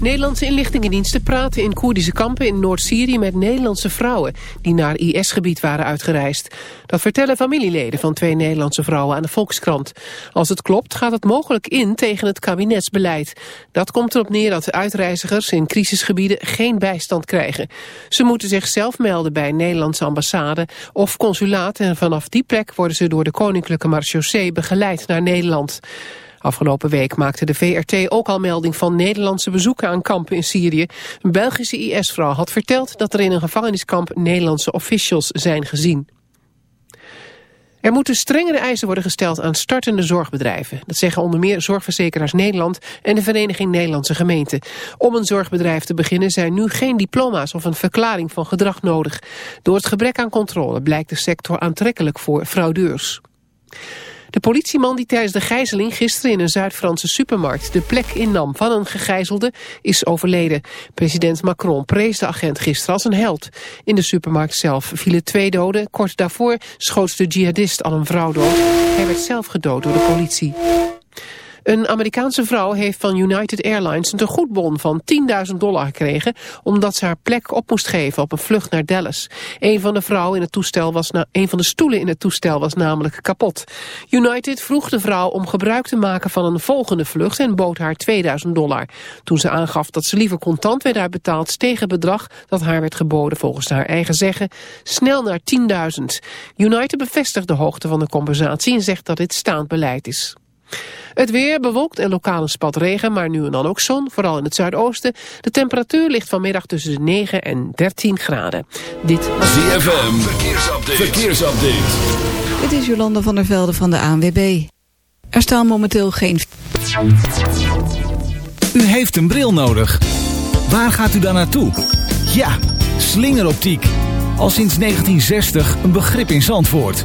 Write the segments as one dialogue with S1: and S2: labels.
S1: Nederlandse inlichtingendiensten praten in Koerdische kampen in Noord-Syrië met Nederlandse vrouwen die naar IS-gebied waren uitgereisd. Dat vertellen familieleden van twee Nederlandse vrouwen aan de Volkskrant. Als het klopt gaat het mogelijk in tegen het kabinetsbeleid. Dat komt erop neer dat uitreizigers in crisisgebieden geen bijstand krijgen. Ze moeten zichzelf melden bij Nederlandse ambassade of consulaat en vanaf die plek worden ze door de Koninklijke Marechaussee begeleid naar Nederland. Afgelopen week maakte de VRT ook al melding van Nederlandse bezoeken aan kampen in Syrië. Een Belgische IS-vrouw had verteld dat er in een gevangeniskamp Nederlandse officials zijn gezien. Er moeten strengere eisen worden gesteld aan startende zorgbedrijven. Dat zeggen onder meer Zorgverzekeraars Nederland en de Vereniging Nederlandse Gemeenten. Om een zorgbedrijf te beginnen zijn nu geen diploma's of een verklaring van gedrag nodig. Door het gebrek aan controle blijkt de sector aantrekkelijk voor fraudeurs. De politieman die tijdens de gijzeling gisteren in een Zuid-Franse supermarkt de plek innam van een gegijzelde is overleden. President Macron prees de agent gisteren als een held. In de supermarkt zelf vielen twee doden. Kort daarvoor schoot de jihadist al een vrouw dood. Hij werd zelf gedood door de politie. Een Amerikaanse vrouw heeft van United Airlines een tegoedbon van 10.000 dollar gekregen... omdat ze haar plek op moest geven op een vlucht naar Dallas. Een van de, vrouwen in het toestel was een van de stoelen in het toestel was namelijk kapot. United vroeg de vrouw om gebruik te maken van een volgende vlucht... en bood haar 2000 dollar. Toen ze aangaf dat ze liever contant werd uitbetaald... tegen bedrag dat haar werd geboden volgens haar eigen zeggen... snel naar 10.000. United bevestigt de hoogte van de compensatie... en zegt dat dit staand beleid is. Het weer bewolkt en lokaal een spat regen, maar nu en dan ook zon, vooral in het zuidoosten. De temperatuur ligt vanmiddag tussen de 9 en 13 graden. Dit was
S2: ZFM, verkeersupdate. verkeersupdate.
S3: Dit is Jolanda van der Velde van de ANWB. Er staan momenteel geen...
S4: U heeft een bril nodig. Waar gaat u dan naartoe? Ja, slingeroptiek. Al sinds 1960 een begrip in Zandvoort.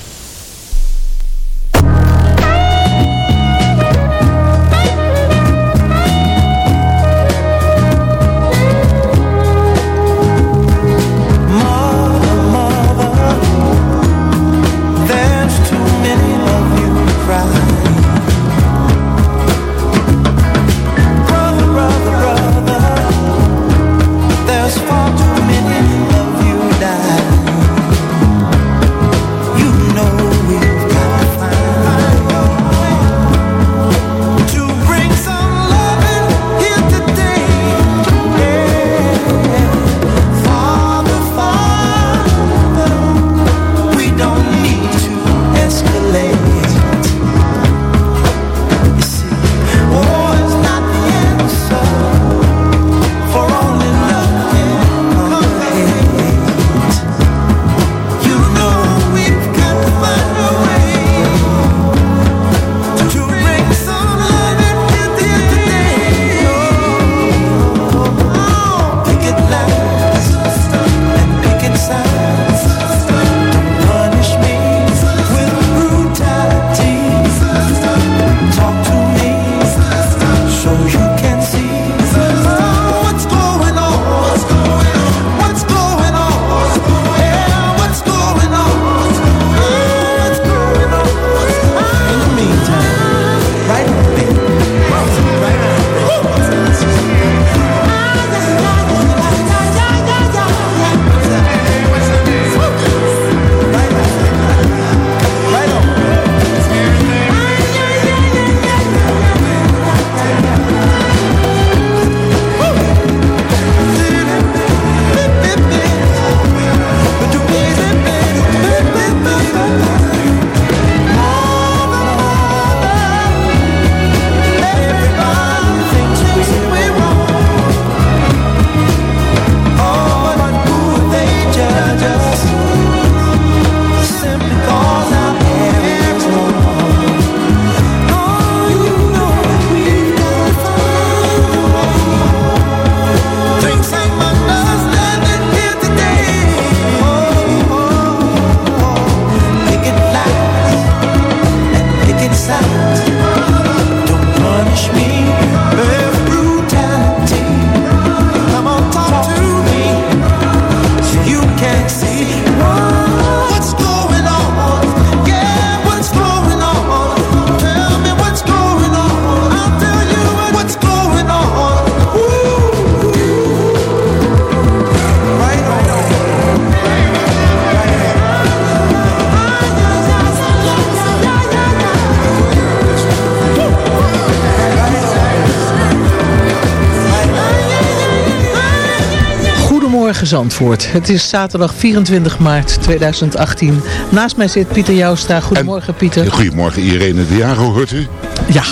S5: Zandvoort. Het is zaterdag 24 maart 2018. Naast mij zit Pieter Joustra. Goedemorgen Pieter.
S6: Goedemorgen Irene de hoort u?
S5: Ja.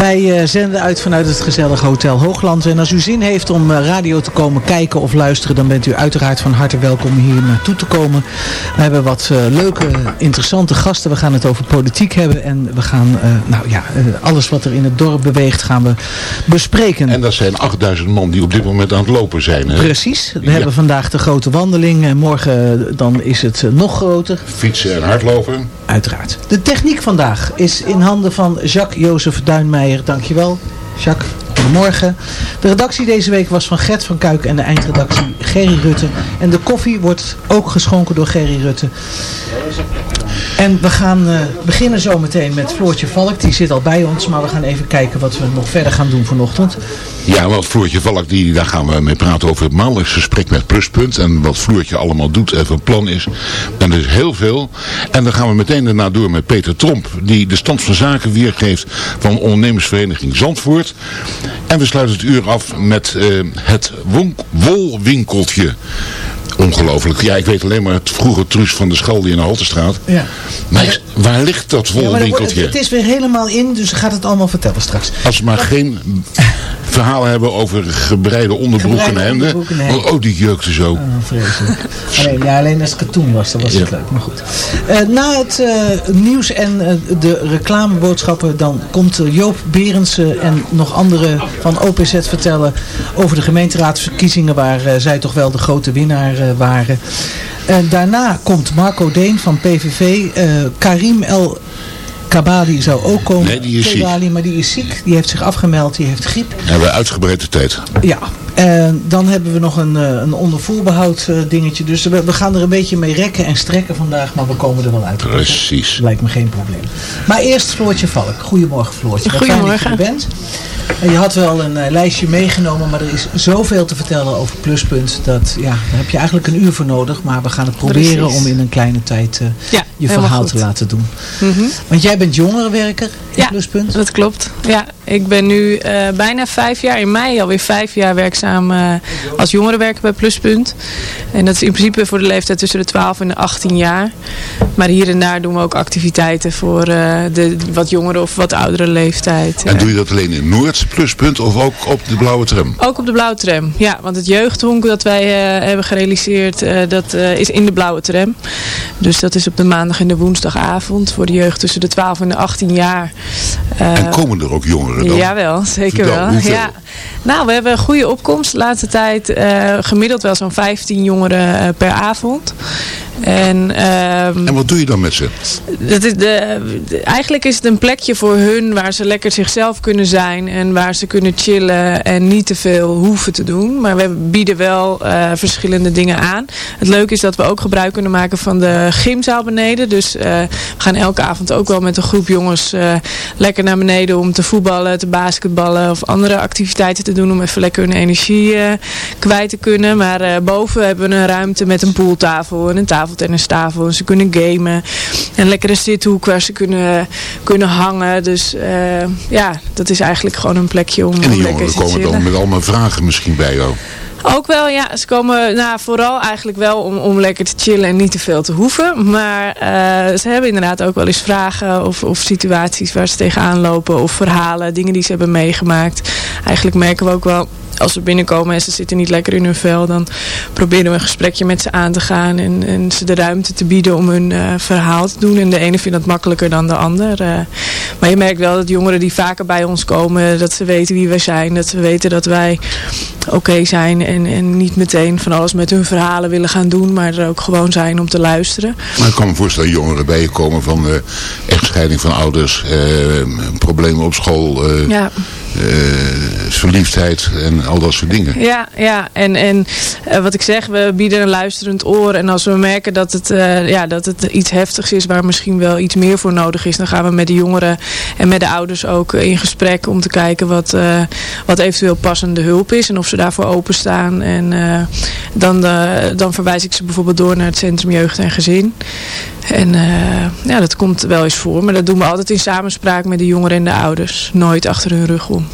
S5: Wij uh, zenden uit vanuit het gezellige Hotel Hoogland. En als u zin heeft om uh, radio te komen kijken of luisteren... dan bent u uiteraard van harte welkom hier naartoe te komen. We hebben wat uh, leuke, interessante gasten. We gaan het over politiek hebben. En we gaan, nou ja, alles wat er in het dorp beweegt gaan we bespreken.
S6: En dat zijn 8000 man die op dit moment aan het lopen zijn. Hè?
S5: Precies. We ja. hebben vandaag de grote wandeling. En morgen dan is het nog groter.
S6: Fietsen en hardlopen.
S5: Uiteraard. De techniek vandaag is in handen van Jacques-Jozef Duinmeijer. Dankjewel, Jacques. Goedemorgen. De redactie deze week was van Gert van Kuik en de eindredactie Gerry Rutte. En de koffie wordt ook geschonken door Gerry Rutte. En we gaan uh, beginnen zometeen met Floortje Valk. Die zit al bij ons, maar we gaan even kijken wat we nog verder gaan doen vanochtend.
S6: Ja, want Floortje Valk, die, daar gaan we mee praten over het maandelijks gesprek met Pluspunt. En wat Floortje allemaal doet en van plan is. En er is heel veel. En dan gaan we meteen daarna door met Peter Tromp. Die de stand van zaken weergeeft van ondernemersvereniging Zandvoort. En we sluiten het uur af met uh, het wolwinkeltje. Ongelooflijk. Ja, ik weet alleen maar het vroege truus van de Schaldi in de Haltestraat. Ja. Maar waar ligt dat wolwinkeltje?
S5: Ja, het is weer helemaal in, dus gaat het allemaal vertellen straks.
S6: Als we maar geen verhalen hebben over gebreide onderbroeken en hemden. Oh, oh, die jeukte zo. Oh,
S5: vreselijk. alleen, ja, alleen als het katoen was, dan was het leuk. Maar goed. Uh, na het uh, nieuws en uh, de reclameboodschappen, dan komt Joop Berendsen en nog anderen van OPZ vertellen over de gemeenteraadsverkiezingen waar zij toch wel de grote winnaar waren. daarna komt Marco Deen van PVV, Karim El Kabali zou ook komen.
S6: Nee, die is ziek.
S5: Maar die is ziek. Die heeft zich afgemeld. Die heeft griep.
S6: We hebben uitgebreid de tijd.
S5: Ja. En dan hebben we nog een, eh, een ondervoerbehoud uh, dingetje. Dus we, we, gaan er een beetje mee rekken en strekken vandaag. Maar we komen er wel uit.
S6: Precies.
S5: Dat lijkt me geen probleem. Maar eerst Floortje Valk. Goedemorgen Floortje.
S7: Goedemorgen.
S5: je bent. Je had wel een uh, lijstje meegenomen, maar er is zoveel te vertellen over Pluspunt. Dat, ja, daar heb je eigenlijk een uur voor nodig. Maar we gaan het proberen Precies. om in een kleine tijd uh, ja, je verhaal goed. te laten doen. Mm -hmm. Want jij bent jongerenwerker in
S7: ja,
S5: Pluspunt.
S7: dat klopt. Ja, ik ben nu uh, bijna vijf jaar, in mei alweer vijf jaar werkzaam als jongerenwerker bij Pluspunt. En dat is in principe voor de leeftijd tussen de 12 en de 18 jaar. Maar hier en daar doen we ook activiteiten voor de wat jongere of wat oudere leeftijd.
S6: En doe je dat alleen in Noord? pluspunt of ook op de blauwe tram?
S7: Ook op de blauwe tram, ja. Want het jeugdhonk dat wij hebben gerealiseerd, dat is in de blauwe tram. Dus dat is op de maandag en de woensdagavond voor de jeugd tussen de 12 en de 18 jaar.
S6: en komen er ook jongeren dan?
S7: Jawel, zeker wel. Hoeveel? Ja. Nou, we hebben een goede opkomst. De laatste tijd gemiddeld wel zo'n 15 jongeren per avond. En, um,
S6: en wat doe je dan met ze?
S7: Dat is de, de, eigenlijk is het een plekje voor hun waar ze lekker zichzelf kunnen zijn. En waar ze kunnen chillen en niet te veel hoeven te doen. Maar we bieden wel uh, verschillende dingen aan. Het leuke is dat we ook gebruik kunnen maken van de gymzaal beneden. Dus uh, we gaan elke avond ook wel met een groep jongens uh, lekker naar beneden om te voetballen, te basketballen of andere activiteiten te doen. Om even lekker hun energie kwijt te kunnen. Maar boven hebben we een ruimte met een pooltafel en een tafel tafeltennistafel. En ze kunnen gamen. En lekkere zithoek waar ze kunnen, kunnen hangen. Dus uh, ja, dat is eigenlijk gewoon een plekje om,
S6: en
S7: om lekker
S6: te komen dan met allemaal vragen misschien bij jou.
S7: Ook wel, ja. Ze komen nou, vooral eigenlijk wel om, om lekker te chillen en niet te veel te hoeven. Maar uh, ze hebben inderdaad ook wel eens vragen of, of situaties waar ze tegenaan lopen. Of verhalen, dingen die ze hebben meegemaakt. Eigenlijk merken we ook wel als ze binnenkomen en ze zitten niet lekker in hun vel, dan proberen we een gesprekje met ze aan te gaan en, en ze de ruimte te bieden om hun uh, verhaal te doen. En de ene vindt dat makkelijker dan de ander. Uh, maar je merkt wel dat jongeren die vaker bij ons komen, dat ze weten wie wij zijn. Dat ze weten dat wij oké zijn. En, en niet meteen van alles met hun verhalen willen gaan doen. Maar er ook gewoon zijn om te luisteren.
S6: Maar ik kan me voorstellen jongeren bij je komen van uh, echtscheiding van ouders. problemen op school. ja. Verliefdheid en al dat soort dingen.
S7: Ja, ja. en, en wat ik zeg, we bieden een luisterend oor. En als we merken dat het, ja, dat het iets heftigs is waar misschien wel iets meer voor nodig is. Dan gaan we met de jongeren en met de ouders ook in gesprek om te kijken wat, uh, wat eventueel passende hulp is. En of ze daarvoor openstaan. En dan, dan verwijs ik ze bijvoorbeeld door naar het Centrum Jeugd en Gezin. En ja, dat komt wel eens voor. Maar dat doen we altijd in samenspraak met de jongeren en de ouders. Nooit achter hun rug om.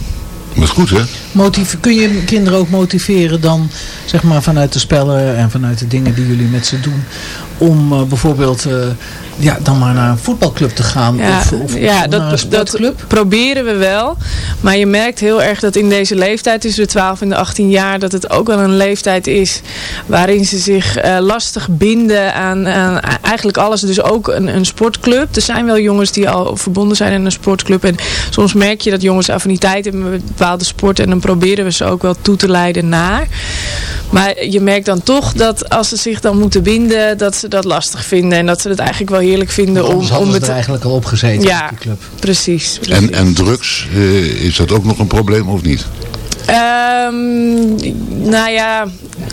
S6: Dat goed hè?
S5: Motiv kun je kinderen ook motiveren dan zeg maar vanuit de spellen en vanuit de dingen die jullie met ze doen. Om uh, bijvoorbeeld uh, ja, dan maar naar een voetbalclub te gaan
S7: ja,
S5: of, of,
S7: ja, dat, dat proberen we wel. Maar je merkt heel erg dat in deze leeftijd tussen de 12 en de 18 jaar dat het ook wel een leeftijd is waarin ze zich uh, lastig binden aan, aan, eigenlijk alles. Dus ook een, een sportclub. Er zijn wel jongens die al verbonden zijn aan een sportclub. En soms merk je dat jongens affiniteit hebben met bepaalde sporten. En dan proberen we ze ook wel toe te leiden naar. Maar je merkt dan toch dat als ze zich dan moeten binden, dat ze dat lastig vinden. En dat ze het eigenlijk wel heerlijk vinden om, om
S5: het... er eigenlijk al opgezeten
S7: ja,
S5: op die club.
S7: Precies, precies.
S6: En, en drugs, uh, is dat ook nog een probleem of niet?
S7: Um, nou ja,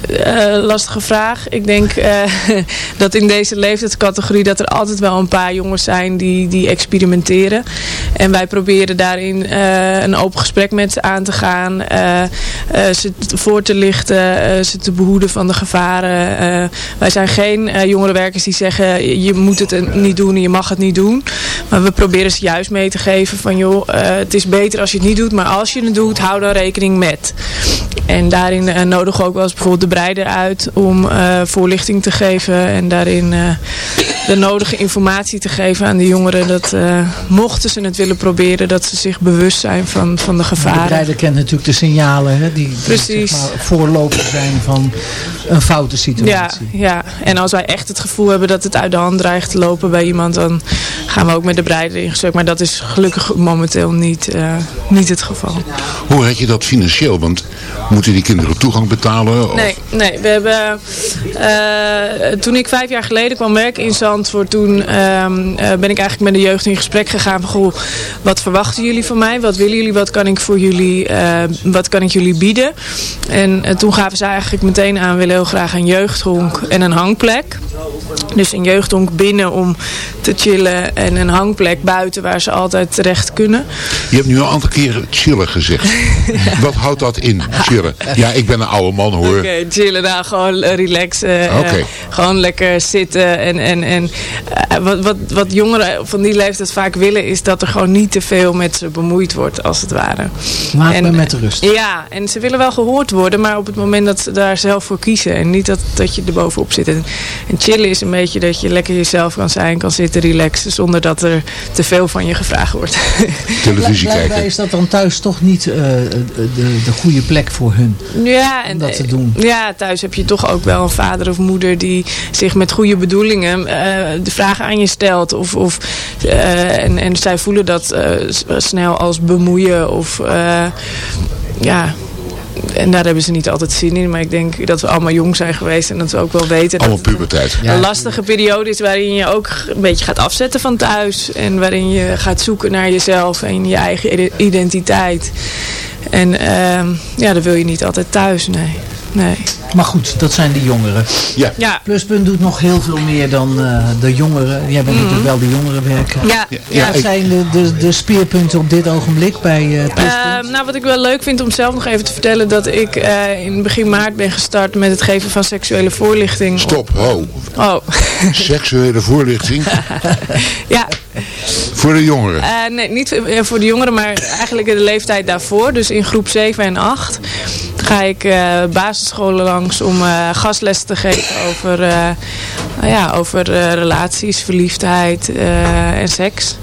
S7: uh, lastige vraag. Ik denk uh, dat in deze leeftijdscategorie dat er altijd wel een paar jongens zijn die, die experimenteren. En wij proberen daarin uh, een open gesprek met ze aan te gaan. ze voor te lichten, ze te behoeden van de gevaren. wij zijn geen jongerenwerkers die zeggen je moet het niet doen en je mag het niet doen. Maar we proberen ze juist mee te geven van joh, het is beter als je het niet doet. Maar als je het doet, hou dan rekening met. En daarin uh, nodigen we ook wel eens bijvoorbeeld de breider uit om uh, voorlichting te geven. En daarin uh, de nodige informatie te geven aan de jongeren. Dat mochten ze het willen proberen, dat ze zich bewust zijn van, van de gevaren. De
S5: breider kent natuurlijk de signalen hè, die, die zeg maar, zijn van een foute situatie.
S7: Ja, ja, en als wij echt het gevoel hebben dat het uit de hand dreigt te lopen bij iemand, dan gaan we ook met de breider in gesprek. Maar dat is gelukkig momenteel niet, niet het geval.
S6: Hoe had je dat financieel? Want moeten die kinderen toegang betalen? Of?
S7: Nee, nee, we hebben... Uh, toen ik vijf jaar geleden kwam werken in Zandvoort, toen uh, ben ik eigenlijk met de jeugd in gesprek gegaan van, goh, wat verwachten jullie van mij? Wat willen jullie? Wat kan ik voor jullie, uh, wat kan ik jullie bieden? En toen gaven ze eigenlijk meteen aan, we willen heel graag een jeugdhonk en een hangplek. Dus een jeugdhonk binnen om te chillen en een hangplek buiten waar ze altijd terecht kunnen.
S6: Je hebt nu al een aantal keren chillen gezegd. Wat houdt dat in, chillen? Ja, ik ben een oude man hoor. Oké,
S7: okay, chillen nou gewoon relaxen. Uh, gewoon lekker zitten. En, en, en uh, wat, wat, wat jongeren van die leeftijd vaak willen is dat er gewoon niet te veel met ze bemoeid wordt als het ware.
S5: Laat me met rust.
S7: Ja, en ze willen wel gehoord worden, maar op het moment dat ze daar zelf voor kiezen. En niet dat, dat je er bovenop zit. En, en chillen is een beetje dat je lekker jezelf kan zijn, kan zitten, relaxen. Zonder dat er te veel van je gevraagd wordt.
S6: Televisie kijken.
S5: Is dat dan thuis toch niet uh, de, de goede plek voor hun?
S7: Ja, en,
S5: dat te doen.
S7: Ja, thuis heb je toch ook wel een vader of moeder die zich met goede bedoelingen uh, de vragen aan je stelt. Of, of, uh, en, en zij voelen dat snel als bemoeien of ja, en daar hebben ze niet altijd zin in. Maar ik denk dat we allemaal jong zijn geweest. En dat we ook wel weten
S6: allemaal dat puberteit.
S7: een lastige periode is waarin je ook een beetje gaat afzetten van thuis. En waarin je gaat zoeken naar jezelf en je eigen identiteit. En uh, ja, dat wil je niet altijd thuis, nee. nee.
S5: Maar goed, dat zijn die jongeren.
S6: Ja.
S7: ja.
S5: Pluspunt doet nog heel veel meer dan uh, de jongeren. Jij bent mm. natuurlijk wel de jongerenwerker.
S7: Ja.
S5: ja. ja Wat zijn de, de, de speerpunten op dit ogenblik bij uh, Pluspunt?
S7: Uh, nou, wat ik wel leuk vind om zelf nog even te vertellen... dat ik in begin maart ben gestart met het geven van seksuele voorlichting.
S6: Stop, ho.
S7: Oh.
S6: seksuele voorlichting?
S7: ja.
S6: Voor de jongeren?
S7: nee, niet voor de jongeren, maar eigenlijk in de leeftijd daarvoor. Dus in groep 7 en 8 ga ik uh, basisscholen langs om uh, te geven over, uh, nou ja, over relaties, verliefdheid en seks.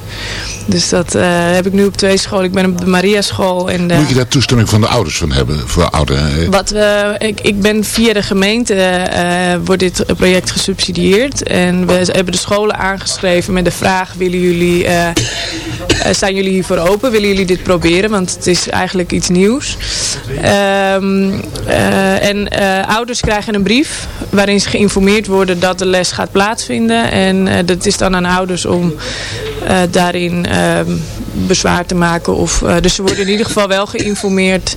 S7: Dus dat eh, heb ik nu op twee scholen. Ik ben op de Maria school. En de,
S6: Moet je daar toestemming van de ouders van hebben? Voor ouderen?
S7: wat we, ik, ik ben via de gemeente uh, wordt dit project gesubsidieerd. En we hebben de scholen aangeschreven met de vraag, willen jullie, uh, zijn jullie hiervoor open? Willen jullie dit proberen? Want het is eigenlijk iets nieuws. Um, en ouders krijgen een brief waarin ze geïnformeerd worden dat de les gaat plaatsvinden. En dat is dan aan ouders om daarin ehm, bezwaar te maken. Of, dus ze worden in ieder geval wel geïnformeerd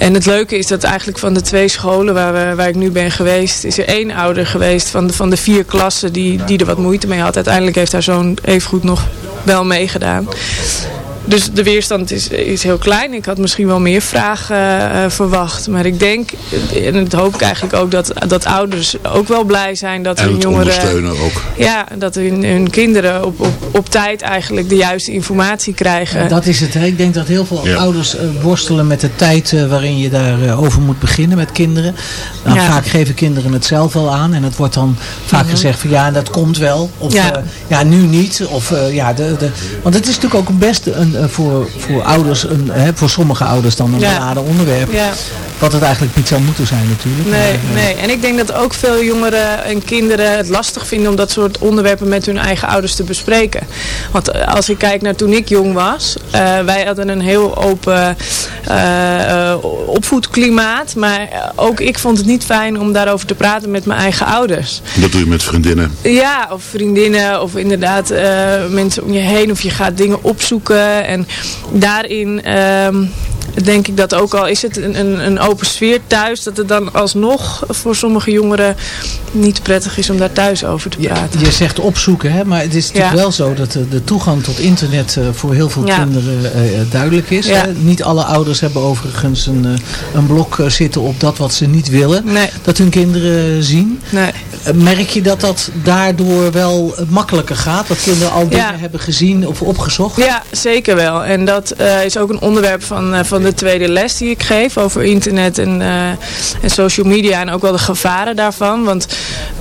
S7: en het leuke is dat eigenlijk van de twee scholen waar, we, waar ik nu ben geweest, is er één ouder geweest van de, van de vier klassen die, die er wat moeite mee had. Uiteindelijk heeft haar zoon evengoed nog wel meegedaan. Dus de weerstand is, is heel klein. Ik had misschien wel meer vragen uh, verwacht. Maar ik denk, en dat hoop ik eigenlijk ook, dat, dat ouders ook wel blij zijn dat
S6: en
S7: hun jongeren...
S6: ondersteunen ook.
S7: Ja, dat hun, hun kinderen op, op, op tijd eigenlijk de juiste informatie krijgen.
S5: Dat is het. Hè? Ik denk dat heel veel ja. ouders uh, worstelen met de tijd uh, waarin je daarover over moet beginnen met kinderen. Nou, ja. Vaak geven kinderen het zelf wel aan. En het wordt dan vaak mm -hmm. gezegd van ja, dat komt wel. Of ja, ja nu niet. Of, ja, de, de, want het is natuurlijk ook best een voor, voor ouders, een, hè, voor sommige ouders dan een beladen ja. onderwerp. Wat het eigenlijk niet zou moeten zijn natuurlijk.
S7: Nee, maar, nee. en ik denk dat ook veel jongeren en kinderen het lastig vinden om dat soort onderwerpen met hun eigen ouders te bespreken. Want als ik kijk naar toen ik jong was, uh, wij hadden een heel open uh, opvoedklimaat. Maar ook ik vond het niet fijn om daarover te praten met mijn eigen ouders.
S6: Dat doe je met vriendinnen?
S7: Ja, of vriendinnen of inderdaad mensen om je heen. Of je gaat dingen opzoeken en daarin uh, denk ik dat ook al is het een, een, open sfeer thuis, dat het dan alsnog voor sommige jongeren niet prettig is om daar thuis over te praten.
S5: Ja, je zegt opzoeken, hè? maar het is natuurlijk ja. wel zo dat de, de, toegang tot internet uh, voor heel veel ja. kinderen uh, duidelijk is. Hè? Niet alle ouders hebben overigens een, een blok zitten op dat wat ze niet willen,
S7: nee.
S5: dat hun kinderen zien.
S7: Nee.
S5: Merk je dat dat daardoor wel makkelijker gaat? Dat kinderen al dingen hebben gezien of opgezocht?
S7: Ja, zeker wel. En dat is ook een onderwerp van, van de tweede les die ik geef over internet en, uh, en social media en ook wel de gevaren daarvan. Want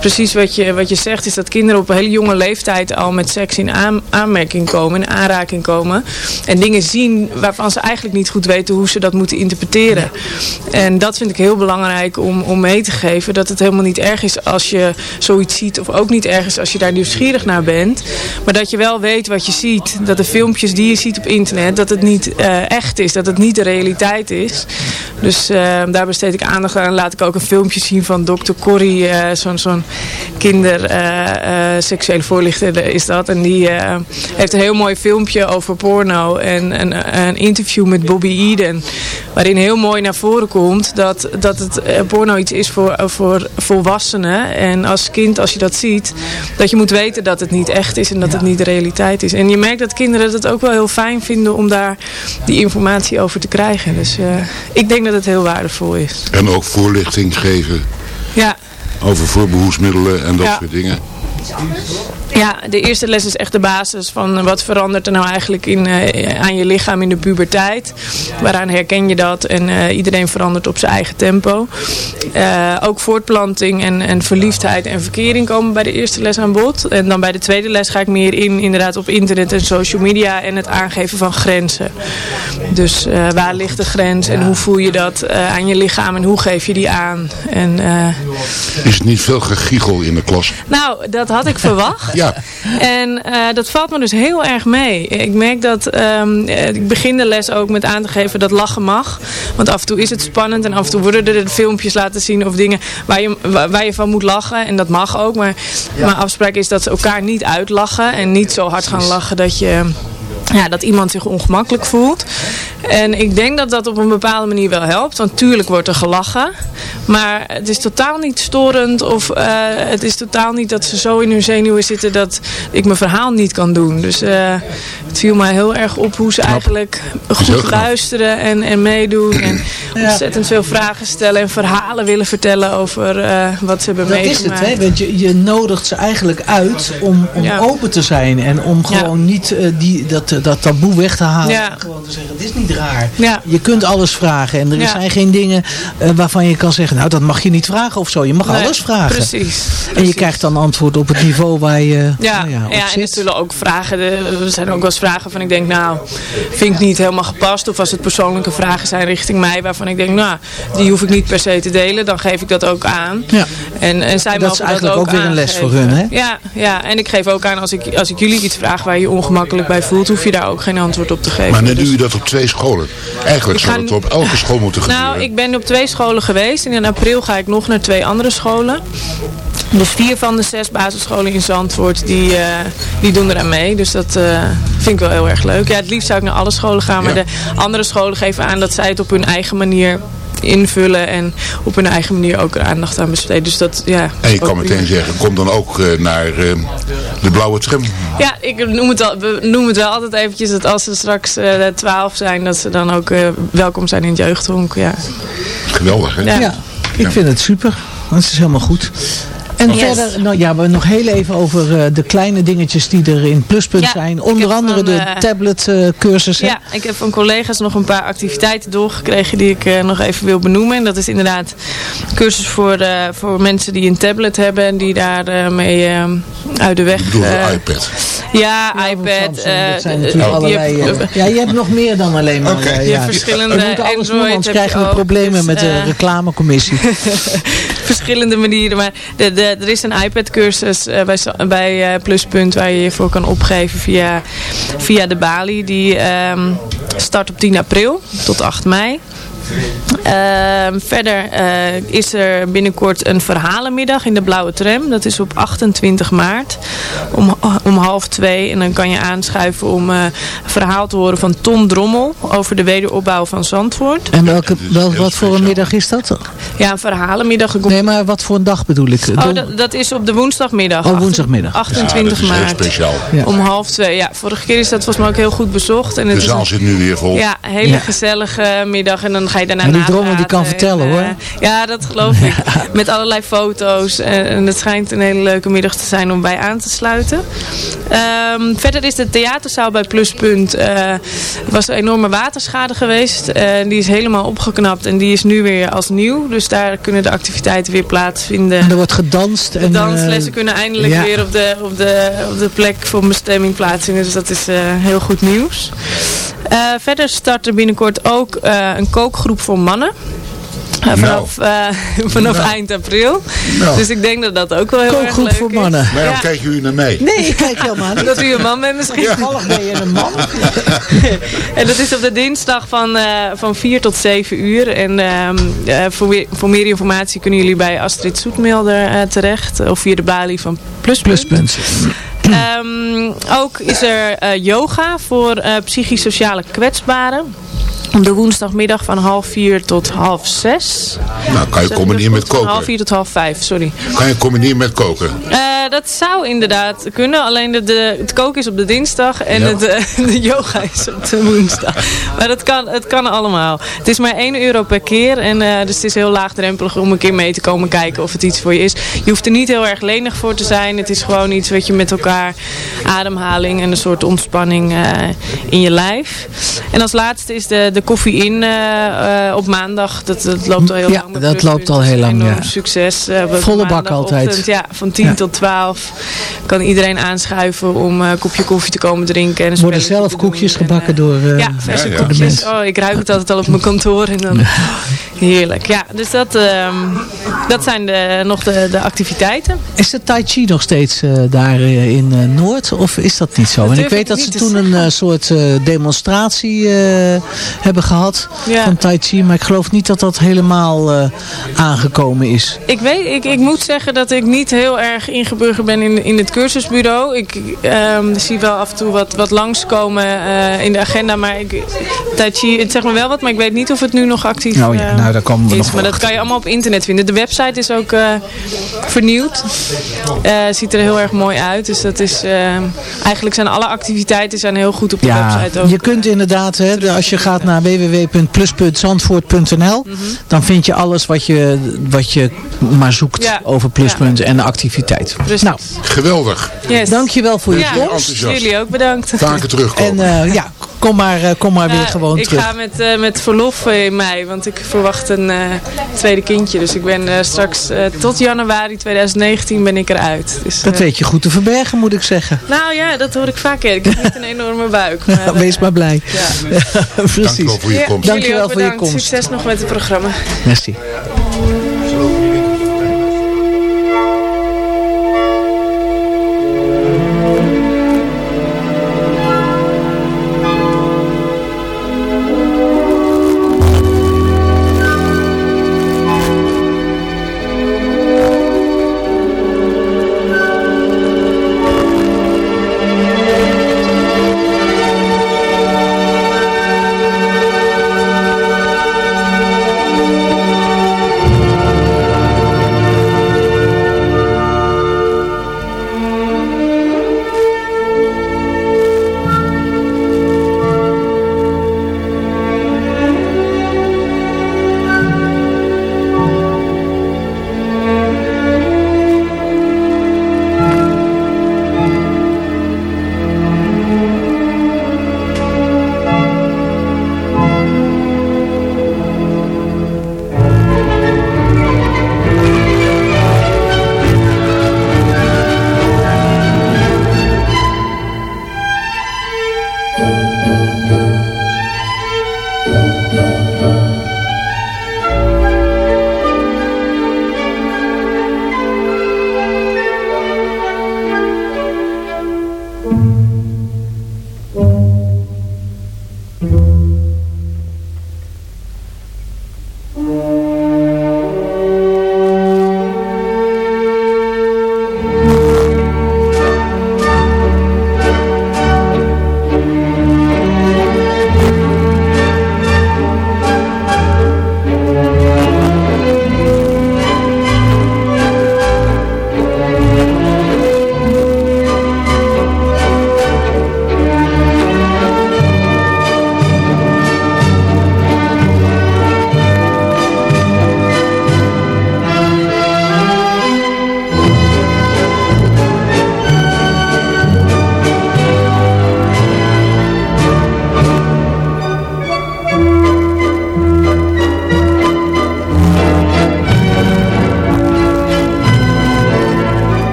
S7: precies wat je, wat je zegt is dat kinderen op een hele jonge leeftijd al met seks in aan, aanmerking komen, in aanraking komen. En dingen zien waarvan ze eigenlijk niet goed weten hoe ze dat moeten interpreteren. En dat vind ik heel belangrijk om, om mee te geven. Dat het helemaal niet erg is als je zoiets ziet of ook niet erg is als je daar nieuwsgierig naar bent. Maar dat je wel weet wat je ziet. Dat de filmpjes die je ziet op internet, dat het niet uh, echt is. Dat het niet de realiteit is. Dus uh, daar besteed ik aandacht aan. Laat ik ook een filmpje zien van Dr. Corrie. Uh, Zo'n zo kinder seksuele voorlichter is dat. En die heeft een heel mooi filmpje over porno. En een interview met Bobby Eden. Waarin heel mooi naar voren komt dat, dat het porno iets is voor, voor volwassenen. En als kind, als je dat ziet, dat je moet weten dat het niet echt is en dat ja. het niet de realiteit is. En je merkt dat kinderen het ook wel heel fijn vinden om daar die informatie over te krijgen. Dus uh, ik denk dat het heel waardevol is.
S6: En ook voorlichting geven.
S7: Ja.
S6: Over voorbehoedsmiddelen en dat ja. soort dingen.
S7: Ja, de eerste les is echt de basis van wat verandert er nou eigenlijk in, uh, aan je lichaam in de puberteit. Waaraan herken je dat en uh, iedereen verandert op zijn eigen tempo. Uh, ook voortplanting en, en verliefdheid en verkering komen bij de eerste les aan bod. En dan bij de tweede les ga ik meer in inderdaad op internet en social media en het aangeven van grenzen. Dus waar ligt de grens en hoe voel je dat aan je lichaam en hoe geef je die aan. En,
S6: is het niet veel gegiegel in de klas?
S7: Nou, dat had ik verwacht.
S6: Ja.
S7: En uh, dat valt me dus heel erg mee. Ik merk dat, um, ik begin de les ook met aan te geven dat lachen mag. Want af en toe is het spannend en af en toe worden er filmpjes laten zien of dingen waar je, waar je van moet lachen. En dat mag ook. Maar ja. mijn afspraak is dat ze elkaar niet uitlachen en niet zo hard gaan lachen dat je ja, dat iemand zich ongemakkelijk voelt. En ik denk dat dat op een bepaalde manier wel helpt. Want tuurlijk wordt er gelachen. Maar het is totaal niet storend. Of uh, het is totaal niet dat ze zo in hun zenuwen zitten dat ik mijn verhaal niet kan doen. Dus uh, het viel mij heel erg op hoe ze knap. eigenlijk goed luisteren en, en meedoen. En ja. ontzettend veel vragen stellen en verhalen willen vertellen over uh, wat ze hebben
S5: dat
S7: meegemaakt.
S5: Dat is het, hè? Want je, je nodigt ze eigenlijk uit om, om ja. open te zijn. En om gewoon niet die, dat, dat taboe weg te halen.
S7: Ja.
S5: Gewoon te zeggen, het is niet raar.
S7: Ja.
S5: Je kunt alles vragen. En er
S7: Ja.
S5: zijn geen dingen uh, waarvan je kan zeggen, nou dat mag je niet vragen of zo. Je mag
S7: Nee,
S5: alles vragen.
S7: Precies.
S5: En je krijgt dan antwoord op het niveau waar je
S7: Ja,
S5: nou ja, op
S7: ja, en er
S5: zit.
S7: zullen ook vragen, de- er zijn ook wel eens vragen van ik denk nou, vind ik niet helemaal gepast. Of als het persoonlijke vragen zijn richting mij waarvan ik denk nou, die hoef ik niet per se te delen. Dan geef ik dat ook aan.
S5: Ja.
S7: En, en zij
S5: Dat is eigenlijk
S7: dat
S5: ook weer een les voor hun, hè?
S7: Ja, ja, en ik geef ook aan als ik, als ik jullie iets vraag waar je je ongemakkelijk bij voelt, hoef je daar ook geen antwoord op te geven.
S6: Maar nu
S7: Dus-
S6: doe je dat op twee scholen. Eigenlijk
S7: Ik
S6: zou
S7: nu-
S6: op elke school moeten gebeuren.
S7: Nou, ik ben op twee scholen geweest en in april ga ik nog naar twee andere scholen. Dus vier van de zes basisscholen in Zandvoort, die, eh, die doen eraan mee. Dus dat eh, vind ik wel heel erg leuk. Ja, het liefst zou ik naar alle scholen gaan, maar
S6: Ja.
S7: de andere scholen geven aan dat zij het op hun eigen manier invullen en op hun eigen manier ook er aandacht aan besteden. Dus dat, ja.
S6: En je kan meteen zeggen, kom dan ook eh, naar eh, de blauwe tram.
S7: Ja, ik noem het, al, noemen het wel altijd eventjes dat als ze straks eh 12 zijn, dat ze dan ook eh, welkom zijn in het jeugdhonk. Ja.
S6: Geweldig, hè?
S7: Ja.
S5: Ja, ik vind het super. Dat is helemaal goed. En
S7: Yes.
S5: verder, nou ja, we nog heel even over eh, de kleine dingetjes die er in Pluspunt
S7: Ja,
S5: zijn. Onder andere de
S7: eh,
S5: tablet eh, cursussen.
S7: Ja, ik heb van collega's nog een paar activiteiten doorgekregen die ik eh, nog even wil benoemen. En dat is inderdaad cursus voor, eh, voor mensen die een tablet hebben en die daarmee mee uit de weg...
S6: Ik bedoel de iPad.
S7: ja,
S5: Ja,
S7: iPad.
S5: Samsung,
S7: eh,
S5: dat zijn natuurlijk allerlei... ja, je hebt nog meer dan alleen maar...
S6: Oké.
S5: eh,
S7: Je
S5: ja.
S7: hebt verschillende
S5: We moeten alles
S7: Android
S5: noemen, anders krijgen we problemen
S7: Dus,
S5: met de reclamecommissie.
S7: verschillende manieren. Maar de, de, er is een iPad-cursus eh, bij eh, Pluspunt waar je je voor kan opgeven via, via de Bali. Die ehm, start op 10 april tot 8 mei. Ehm, verder eh, is er binnenkort een verhalenmiddag in de Blauwe Tram. Dat is op 28 maart om, om half twee. En dan kan je aanschuiven om eh, een verhaal te horen van Ton Drommel over de wederopbouw van Zandvoort.
S5: En welke, wel, wat voor een middag is dat?
S7: Ja, een verhalenmiddag.
S5: Nee, maar wat voor een dag bedoel ik?
S7: Oh, dat, dat is op de woensdagmiddag.
S5: Oh, woensdagmiddag.
S6: Ja,
S7: 28
S6: dat is heel
S7: maart.
S6: speciaal.
S5: Ja.
S7: Om half twee. Ja, vorige keer is dat volgens mij ook heel goed bezocht. En het
S6: De
S7: is
S6: zaal
S7: een-
S6: zit nu weer vol.
S7: ja, een hele
S5: Ja.
S7: gezellige middag. En dan ga je daarna
S5: Maar die drommel die kan vertellen,
S7: en,
S5: hoor.
S7: eh, ja, dat geloof ik. Met allerlei foto's. En, en het schijnt een hele leuke middag te zijn om bij aan te sluiten. Ehm, verder is de theaterzaal bij Pluspunt. eh, was een enorme waterschade geweest. Eh, die is helemaal opgeknapt. En die is nu weer als nieuw. Dus daar kunnen de activiteiten weer plaatsvinden.
S5: En er wordt gedanst.
S7: De
S5: En,
S7: danslessen
S5: eh,
S7: kunnen eindelijk
S5: ja.
S7: weer op de, op, de, op de plek voor bestemming plaatsvinden. Dus dat is eh, heel goed nieuws. Eh, verder start er binnenkort ook eh, een kookgroep voor mannen. Eh, vanaf eh, vanaf eind april.
S6: Nou.
S7: Dus ik denk dat dat ook wel heel erg
S5: Kookgroep
S7: leuk
S5: voor
S7: is.
S5: mannen.
S6: Waarom
S7: Ja.
S6: kijken jullie naar mij?
S5: Nee, ik kijk helemaal niet.
S7: Dat u een man bent misschien.
S5: Toevallig ben je een man.
S7: En dat is op de dinsdag van, eh, van 4 tot 7 uur. En ehm, eh, voor, meer, voor meer informatie kunnen jullie bij Astrid Soetmelder eh, terecht. Of via de balie van Pluspunt.
S5: Pluspunt.
S7: Ehm, ook is er eh, yoga voor eh, psychisch-sociale kwetsbaren. De woensdagmiddag van half vier tot half zes.
S6: Nou, kan je combineren met
S7: goed? Van half
S6: koken.
S7: vier tot half vijf, sorry.
S6: Kan je combineren met koken.
S7: Eh, dat zou inderdaad kunnen. Alleen de, de, het koken is op de dinsdag en
S6: Ja.
S7: het, eh, de yoga is op de woensdag. Maar dat kan, het kan allemaal. Het is maar 1 euro per keer. En, eh, dus het is heel laagdrempelig om een keer mee te komen kijken of het iets voor je is. Je hoeft er niet heel erg lenig voor te zijn. Het is gewoon iets wat je met elkaar ademhaling en een soort ontspanning in je lijf. En als laatste is de, de koffie in eh, eh, op maandag. Dat, dat loopt al heel
S5: Ja,
S7: lang. met
S5: dat loopt al heel lang, ja.
S7: succes. eh,
S5: Volle bak altijd.
S7: Ja, van 10
S5: Ja.
S7: tot 12 kan iedereen aanschuiven om eh, een kopje koffie te komen drinken. En
S5: Er worden zelf koekjes
S7: En,
S5: gebakken
S7: eh,
S5: door, eh,
S7: ja, verse
S6: Ja, ja.
S7: koekjes.
S5: mensen.
S7: Oh, ik ruik het altijd al op mijn kantoor. En dan, heerlijk. Ja, dus dat, ehm, dat zijn de, nog de, de activiteiten.
S5: Is de Tai Chi nog steeds eh, daar in eh, Noord? Of is dat niet zo?
S7: Dat
S5: En ik weet
S7: ik
S5: dat ze toen een soort eh, demonstratie eh, hebben gehad
S7: Ja.
S5: van Tai Chi. Maar ik geloof niet dat dat helemaal eh, aangekomen is.
S7: Ik, weet, ik, ik moet zeggen dat ik niet heel erg ingeburgerd ben in, in het cursusbureau. Ik ehm, zie wel af en toe wat, wat langskomen eh, in de agenda. Maar ik, Tai Chi, het zegt me wel wat, maar ik weet niet of het nu nog actief
S5: Nou ja,
S7: eh,
S5: nou, daar komen we
S7: is.
S5: nog
S7: Maar dat kan je allemaal op internet vinden. De website is ook eh, vernieuwd. Eh, ziet er heel erg mooi uit. Dus dat is, eigenlijk zijn alle activiteiten zijn heel goed op de
S5: Ja,
S7: website ook.
S5: je kunt inderdaad, hè, als je gaat naar www.plus.zandvoort.nl, dan vind je alles wat je, wat je maar zoekt
S7: Ja,
S5: over Pluspunt en de activiteit.
S7: Precies.
S5: Nou,
S6: Geweldig.
S7: Yes.
S5: dankjewel voor je
S7: Ja,
S5: komst.
S7: jullie ook bedankt.
S6: Vaker terugkomen.
S5: En eh, ja, kom maar, eh, kom maar weer
S7: Ja,
S5: gewoon
S7: ik
S5: terug.
S7: ga met, eh, met verlof eh, in mei, want ik verwacht een eh, tweede kindje. Dus ik ben eh, straks eh, tot januari 2019 ben ik eruit. Dus,
S5: Dat weet je goed te verbergen, moet ik zeggen.
S7: Nou ja, dat hoor ik vaak. Ik heb niet een enorme buik. Maar, eh,
S5: Wees maar blij.
S7: ja.
S5: Precies.
S6: Dankjewel voor je
S7: Ja,
S6: komst.
S5: Dankjewel
S7: jullie ook
S5: voor je komst.
S7: Succes nog met het programma.
S5: Merci.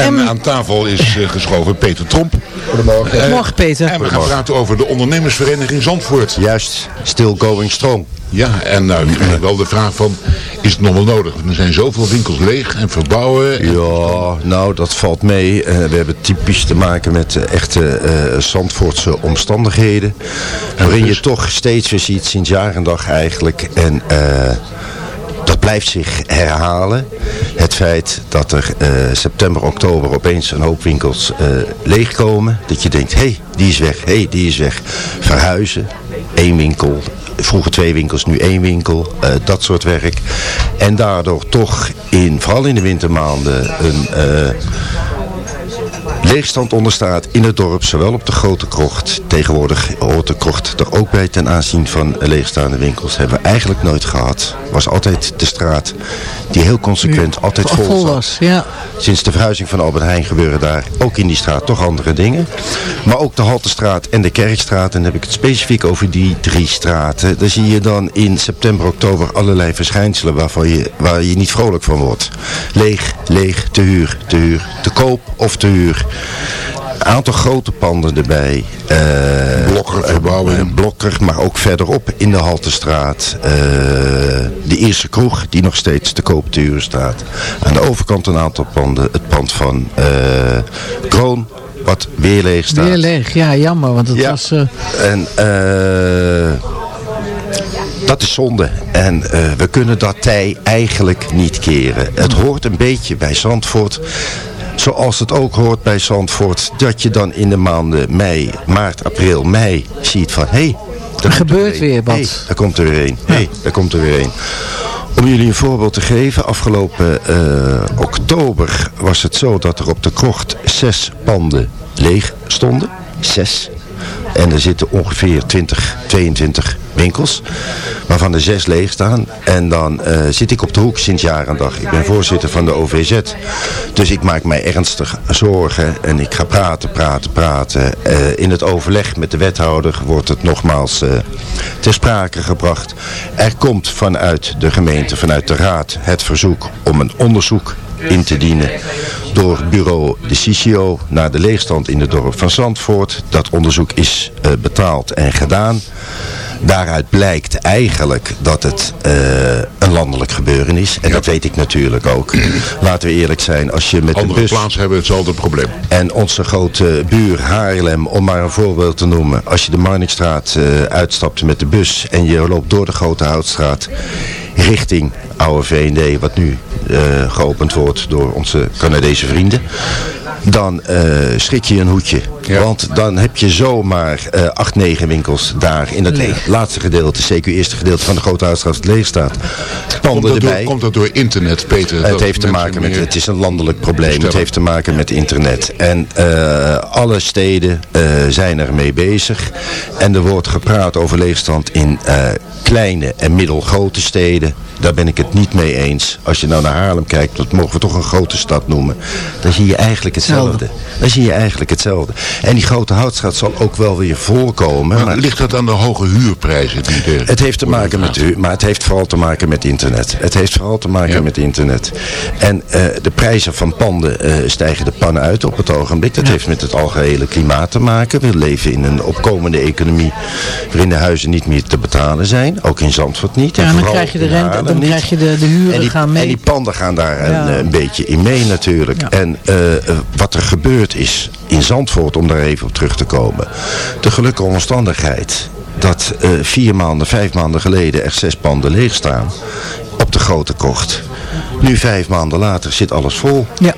S6: En aan tafel is eh, geschoven Peter Tromp.
S8: Goedemorgen.
S5: Goedemorgen, Peter.
S6: En we gaan praten over de ondernemersvereniging Zandvoort.
S8: Juist, still going strong.
S6: Ja, en nou, nu krijg ik wel de vraag van, is het nog wel nodig? Er zijn zoveel winkels leeg en verbouwen. En-
S8: Ja, nou dat valt mee. Eh, we hebben typisch te maken met eh, echte eh Zandvoortse omstandigheden. Waarin je toch steeds weer ziet, sinds jaar en dag eigenlijk. En eh, blijft zich herhalen. Het feit dat er eh, september, oktober opeens een hoop winkels eh, leegkomen. Dat je denkt, hé, hey, die is weg, hé, hey, die is weg. Verhuizen, één winkel, vroeger twee winkels, nu één winkel, eh, dat soort werk. En daardoor toch, in, vooral in de wintermaanden, een leegstand onderstaat in het dorp, zowel op de grote krocht. Tegenwoordig hoort de krocht er ook bij ten aanzien van leegstaande winkels. Hebben we eigenlijk nooit gehad. Was altijd de straat die heel consequent altijd vol,
S5: Vol was, ja.
S8: Sinds de verhuizing van Albert Heijn gebeuren daar ook in die straat toch andere dingen. Maar ook de Haltestraat en de Kerkstraat, en dan heb ik het specifiek over die drie straten. Daar zie je dan in september, oktober allerlei verschijnselen waarvan je, waar je niet vrolijk van wordt. Leeg, leeg, te huur, te huur, te koop of te huur. Een aantal grote panden erbij. Eh,
S6: Blokker, verbouwing.
S8: eh, Blokker, maar ook verderop in de Haltestraat. eh, de eerste kroeg die nog steeds te koop te huur staat. Aan de overkant een aantal panden. Het pand van eh, Kroon, wat weer leeg staat.
S5: Weer leeg. Ja, jammer, want het
S8: Ja.
S5: was... eh,
S8: En eh, dat is zonde. En eh, we kunnen dat tij eigenlijk niet keren. Het hoort een beetje bij Zandvoort. Zoals het ook hoort bij Zandvoort. Dat je dan in de maanden mei, maart, april, mei ziet van... Hé, hey,
S5: Er gebeurt weer wat.
S8: Hey, daar komt er weer een. Hey, daar komt er weer een. Om jullie een voorbeeld te geven, afgelopen eh, oktober was het zo dat er op de krocht zes panden leeg stonden. Zes. En er zitten ongeveer 20, 22 winkels, waarvan er zes leeg staan. En dan uh, zit ik op de hoek sinds jaar en dag. Ik ben voorzitter van de OVZ. Dus ik maak mij ernstig zorgen en ik ga praten, praten, praten. Uh, in het overleg met de wethouder wordt het nogmaals uh, ter sprake gebracht. Er komt vanuit de gemeente, vanuit de raad, het verzoek om een onderzoek in te dienen door bureau de CICIO naar de leegstand in het dorp van Zandvoort. Dat onderzoek is betaald en gedaan. Daaruit blijkt eigenlijk dat het uh, een landelijk gebeuren is. En ja. dat weet ik natuurlijk ook. Laten we eerlijk zijn. Als je met
S6: Andere
S8: de bus...
S6: plaatsen hebben hetzelfde probleem.
S8: En onze grote buur Haarlem, om maar een voorbeeld te noemen. Als je de Marnixstraat uh, uitstapt met de bus en je loopt door de Grote Houtstraat richting Oude VND, wat nu uh, geopend wordt door onze Canadese vrienden, dan uh, schrik je een hoedje. Ja. Want dan heb je zomaar uh, acht, negen winkels daar in het leeg. laatste gedeelte, zeker eerste gedeelte van de Grote Huisstraat leeg staat.
S6: Komt, dat. Door, komt dat door internet, Peter?
S8: Het heeft te maken met, het is een landelijk probleem. Het heeft te maken met internet. En uh, alle steden zijn ermee bezig. En er wordt gepraat over leegstand in kleine en middelgrote steden. Daar ben ik het niet mee eens. Als je nou naar Haarlem kijkt, dat mogen we toch een grote stad noemen. Dan zie je eigenlijk hetzelfde. Dan zie je eigenlijk hetzelfde. En die grote houtstraat zal ook wel weer voorkomen.
S6: Maar, maar ligt dat aan de hoge huurprijzen? Die de
S8: het heeft te maken met huur, maar het heeft vooral te maken met internet. Het heeft vooral te maken ja. met internet. En uh, de prijzen van panden uh, stijgen de pannen uit op het ogenblik. Dat ja. heeft met het algehele klimaat te maken. We leven in een opkomende economie waarin de huizen niet meer te betalen zijn. Ook in Zandvoort niet.
S5: Ja, en dan krijg je de rente, dan niet. krijg je de, de huren
S8: en die,
S5: gaan mee.
S8: En die panden gaan daar een, een, beetje in mee natuurlijk. En uh, wat er gebeurd is in Zandvoort, om daar even op terug te komen. De gelukkige omstandigheid dat uh, vier maanden, vijf maanden geleden er zes panden leeg staan op de grote kocht. Nu vijf maanden later zit alles vol.
S5: Ja.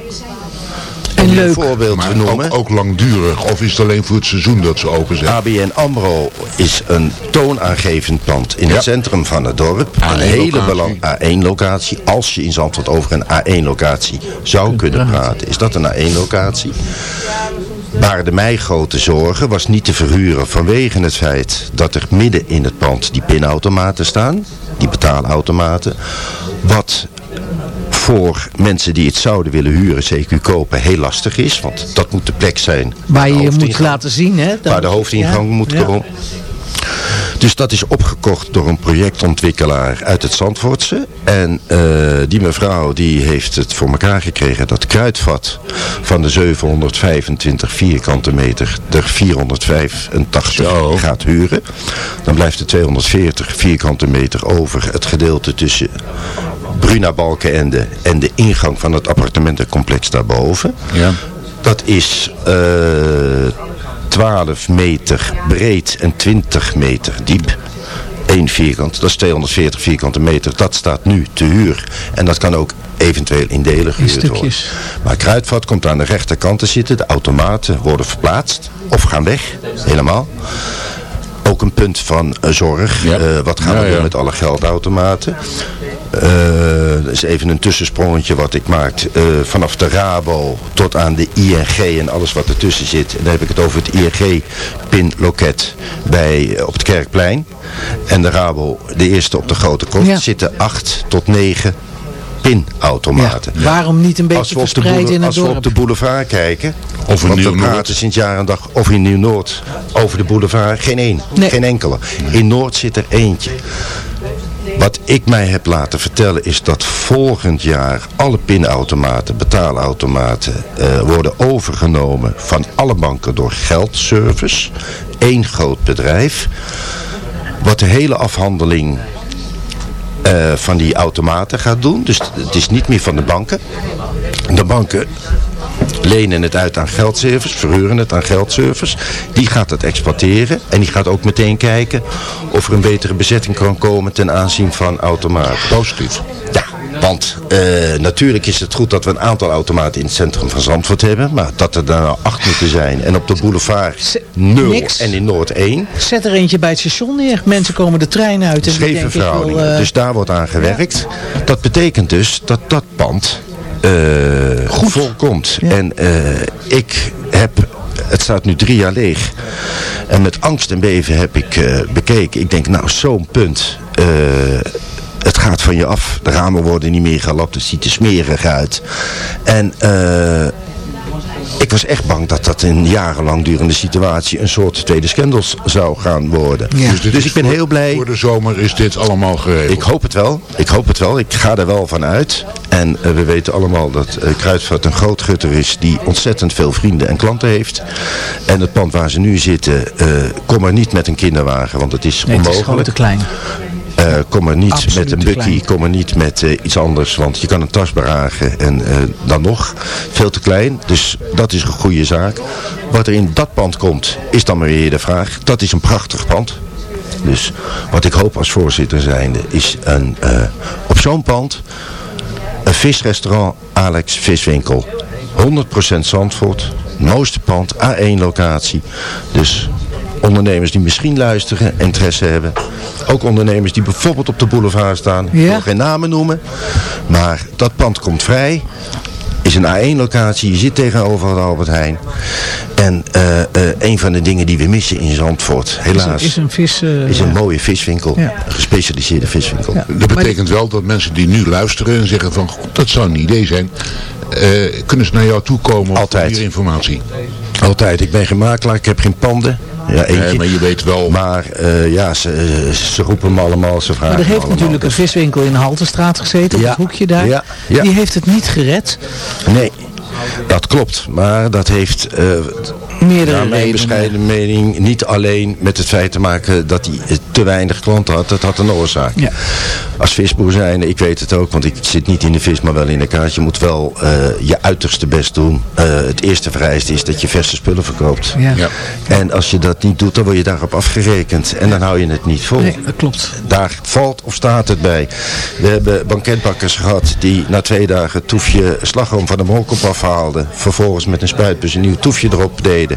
S5: Leuk.
S8: Een voorbeeld
S6: maar
S8: te noemen.
S6: Ook, ook, langdurig, of is het alleen voor het seizoen dat ze open zijn?
S8: ABN AMRO is een toonaangevend pand in ja. het centrum van het dorp.
S6: A1
S8: een hele
S6: locatie.
S8: belang A1-locatie. Als je in Zandvoort over een A1-locatie zou kunnen praten, is dat een A1-locatie. Baarde mij grote zorgen was niet te verhuren vanwege het feit dat er midden in het pand die pinautomaten staan. Die betaalautomaten. Wat voor mensen die het zouden willen huren, CQ kopen, heel lastig is. Want dat moet de plek zijn.
S5: Waar je je moet laten zien. Hè?
S8: waar de hoofdingang ja, moet komen. Ja. Dus dat is opgekocht door een projectontwikkelaar uit het Zandvoortse. En uh, die mevrouw die heeft het voor elkaar gekregen dat kruidvat van de 725 vierkante meter er 485 Zo. gaat huren. Dan blijft er 240 vierkante meter over het gedeelte tussen Bruna Balkenende en de ingang van het appartementencomplex daarboven.
S6: Ja.
S8: Dat is uh, 12 meter breed en 20 meter diep. 1 vierkant, dat is 240 vierkante meter. Dat staat nu te huur. En dat kan ook eventueel in delen gehuurd worden. Maar kruidvat komt aan de rechterkant te zitten. De automaten worden verplaatst of gaan weg. Helemaal ook een punt van uh, zorg. Ja. Uh, wat gaan we ja, doen met alle geldautomaten? Dat is even een tussensprongetje wat ik maak. Uh, vanaf de Rabo tot aan de ING en alles wat ertussen zit. En dan heb ik het over het ING-pinloket bij, op het Kerkplein. En de Rabo, de eerste op de Grote Kost, zitten acht tot negen pinautomaten.
S5: Ja, waarom niet een beetje verspreid in het
S8: Als
S5: dorp?
S8: we op de boulevard kijken,
S6: of
S8: in Nieuw-Noord, sinds jaar en dag, of in Nieuw-Noord, over de boulevard, geen één, nee. geen enkele. In Noord zit er eentje. Wat ik mij heb laten vertellen is dat volgend jaar alle pinautomaten, betaalautomaten uh, worden overgenomen van alle banken door geldservice. Eén groot bedrijf. Wat de hele afhandeling uh, van die automaten gaat doen. Dus het is niet meer van de banken. De banken lenen het uit aan geldservice, verhuren het aan geldservice. Die gaat het exploiteren en die gaat ook meteen kijken of er een betere bezetting kan komen ten aanzien van automaten.
S6: Positief.
S8: Ja, want uh, natuurlijk is het goed dat we een aantal automaten in het centrum van Zandvoort hebben. Maar dat er daar nou acht moeten zijn. En op de boulevard nul
S5: Niks.
S8: en in Noord 1.
S5: Zet er eentje bij het station neer. Mensen komen de trein uit. En
S8: Scheve verhoudingen. Uh... Dus daar wordt aan gewerkt. Ja. Dat betekent dus dat dat pand goed volkomt. Ja. En ik heb het staat nu drie jaar leeg. En met angst en beven heb ik eh, bekeken. Ik denk, nou, zo'n punt. eh, het gaat van je af. De ramen worden niet meer gelapt. Het ziet er smerig uit. En eh, ik was echt bang dat dat een jarenlang durende situatie een soort tweede scandals zou gaan worden.
S6: Dus,
S8: Dus ik ben
S6: voor-
S8: heel blij.
S6: Voor de zomer is dit allemaal geregeld.
S8: Ik hoop het wel. Ik hoop het wel. Ik ga er wel van uit. En eh, we weten allemaal dat eh Kruidvat een groot gutter is die ontzettend veel vrienden en klanten heeft. En het pand waar ze nu zitten, eh, kom er niet met een kinderwagen, want het is
S5: Nee, het is gewoon
S8: onmogelijk.
S5: te klein.
S8: Eh, kom er niet
S5: Absoluut
S8: met een buggy, kom er niet met iets anders, want je kan een tas beragen en dan nog veel te klein. Dus dat is een goede zaak. Wat er in dat pand komt, is dan maar weer de vraag. Dat is een prachtig pand. Dus wat ik hoop als voorzitter zijnde, is een, op zo'n pand een visrestaurant Alex Viswinkel. 100% Zandvoort, mooiste pand, A1 locatie. Dus ondernemers die misschien luisteren, interesse hebben. Ook ondernemers die bijvoorbeeld op de boulevard staan. Ik wil geen namen noemen. Maar dat pand komt vrij. Is een A1 locatie. Je zit tegenover de Albert Heijn. En eh, eh, een van de dingen die we missen in Zandvoort,
S5: Is,
S8: helaas,
S5: een- is een vis... eh,
S8: is een mooie viswinkel.
S5: Ja.
S8: Een gespecialiseerde viswinkel.
S5: Ja.
S6: Dat betekent wel dat mensen die nu luisteren en zeggen van goed, dat zou een idee zijn. eh, kunnen ze naar jou toe komen
S8: Altijd.
S6: voor meer informatie?
S8: Altijd. Ik ben geen makelaar. Ik heb geen panden. Ja, eentje.
S6: Nee, maar je weet wel.
S8: Maar eh, ja, ze, ze roepen me allemaal, ze vragen
S5: Maar er heeft
S8: allemaal.
S5: natuurlijk een viswinkel in de Haltestraat gezeten, op het hoekje daar.
S8: Ja. Ja.
S5: Die heeft het niet gered.
S8: Nee, dat klopt. Maar dat heeft, eh
S5: Meerdere
S8: naar mijn
S5: redenen.
S8: bescheiden mening, niet alleen met het feit te maken dat hij eh, te weinig klanten had. Dat had een oorzaak.
S5: Ja.
S8: Als visboer zijn, ik weet het ook, want ik zit niet in de vis, maar wel in de kaart. Je moet wel eh, je uiterste best doen. Eh, het eerste vereist is dat je verse spullen verkoopt.
S5: Ja.
S6: Ja.
S8: En als je dat niet doet, dan word je daarop afgerekend. En dan hou je het niet vol.
S5: Nee, dat klopt.
S8: Daar valt of staat het bij. We hebben banketbakkers gehad die na twee dagen het toefje slagroom van de molkop afhaalden. Vervolgens met een spuitbus een nieuw toefje erop deden.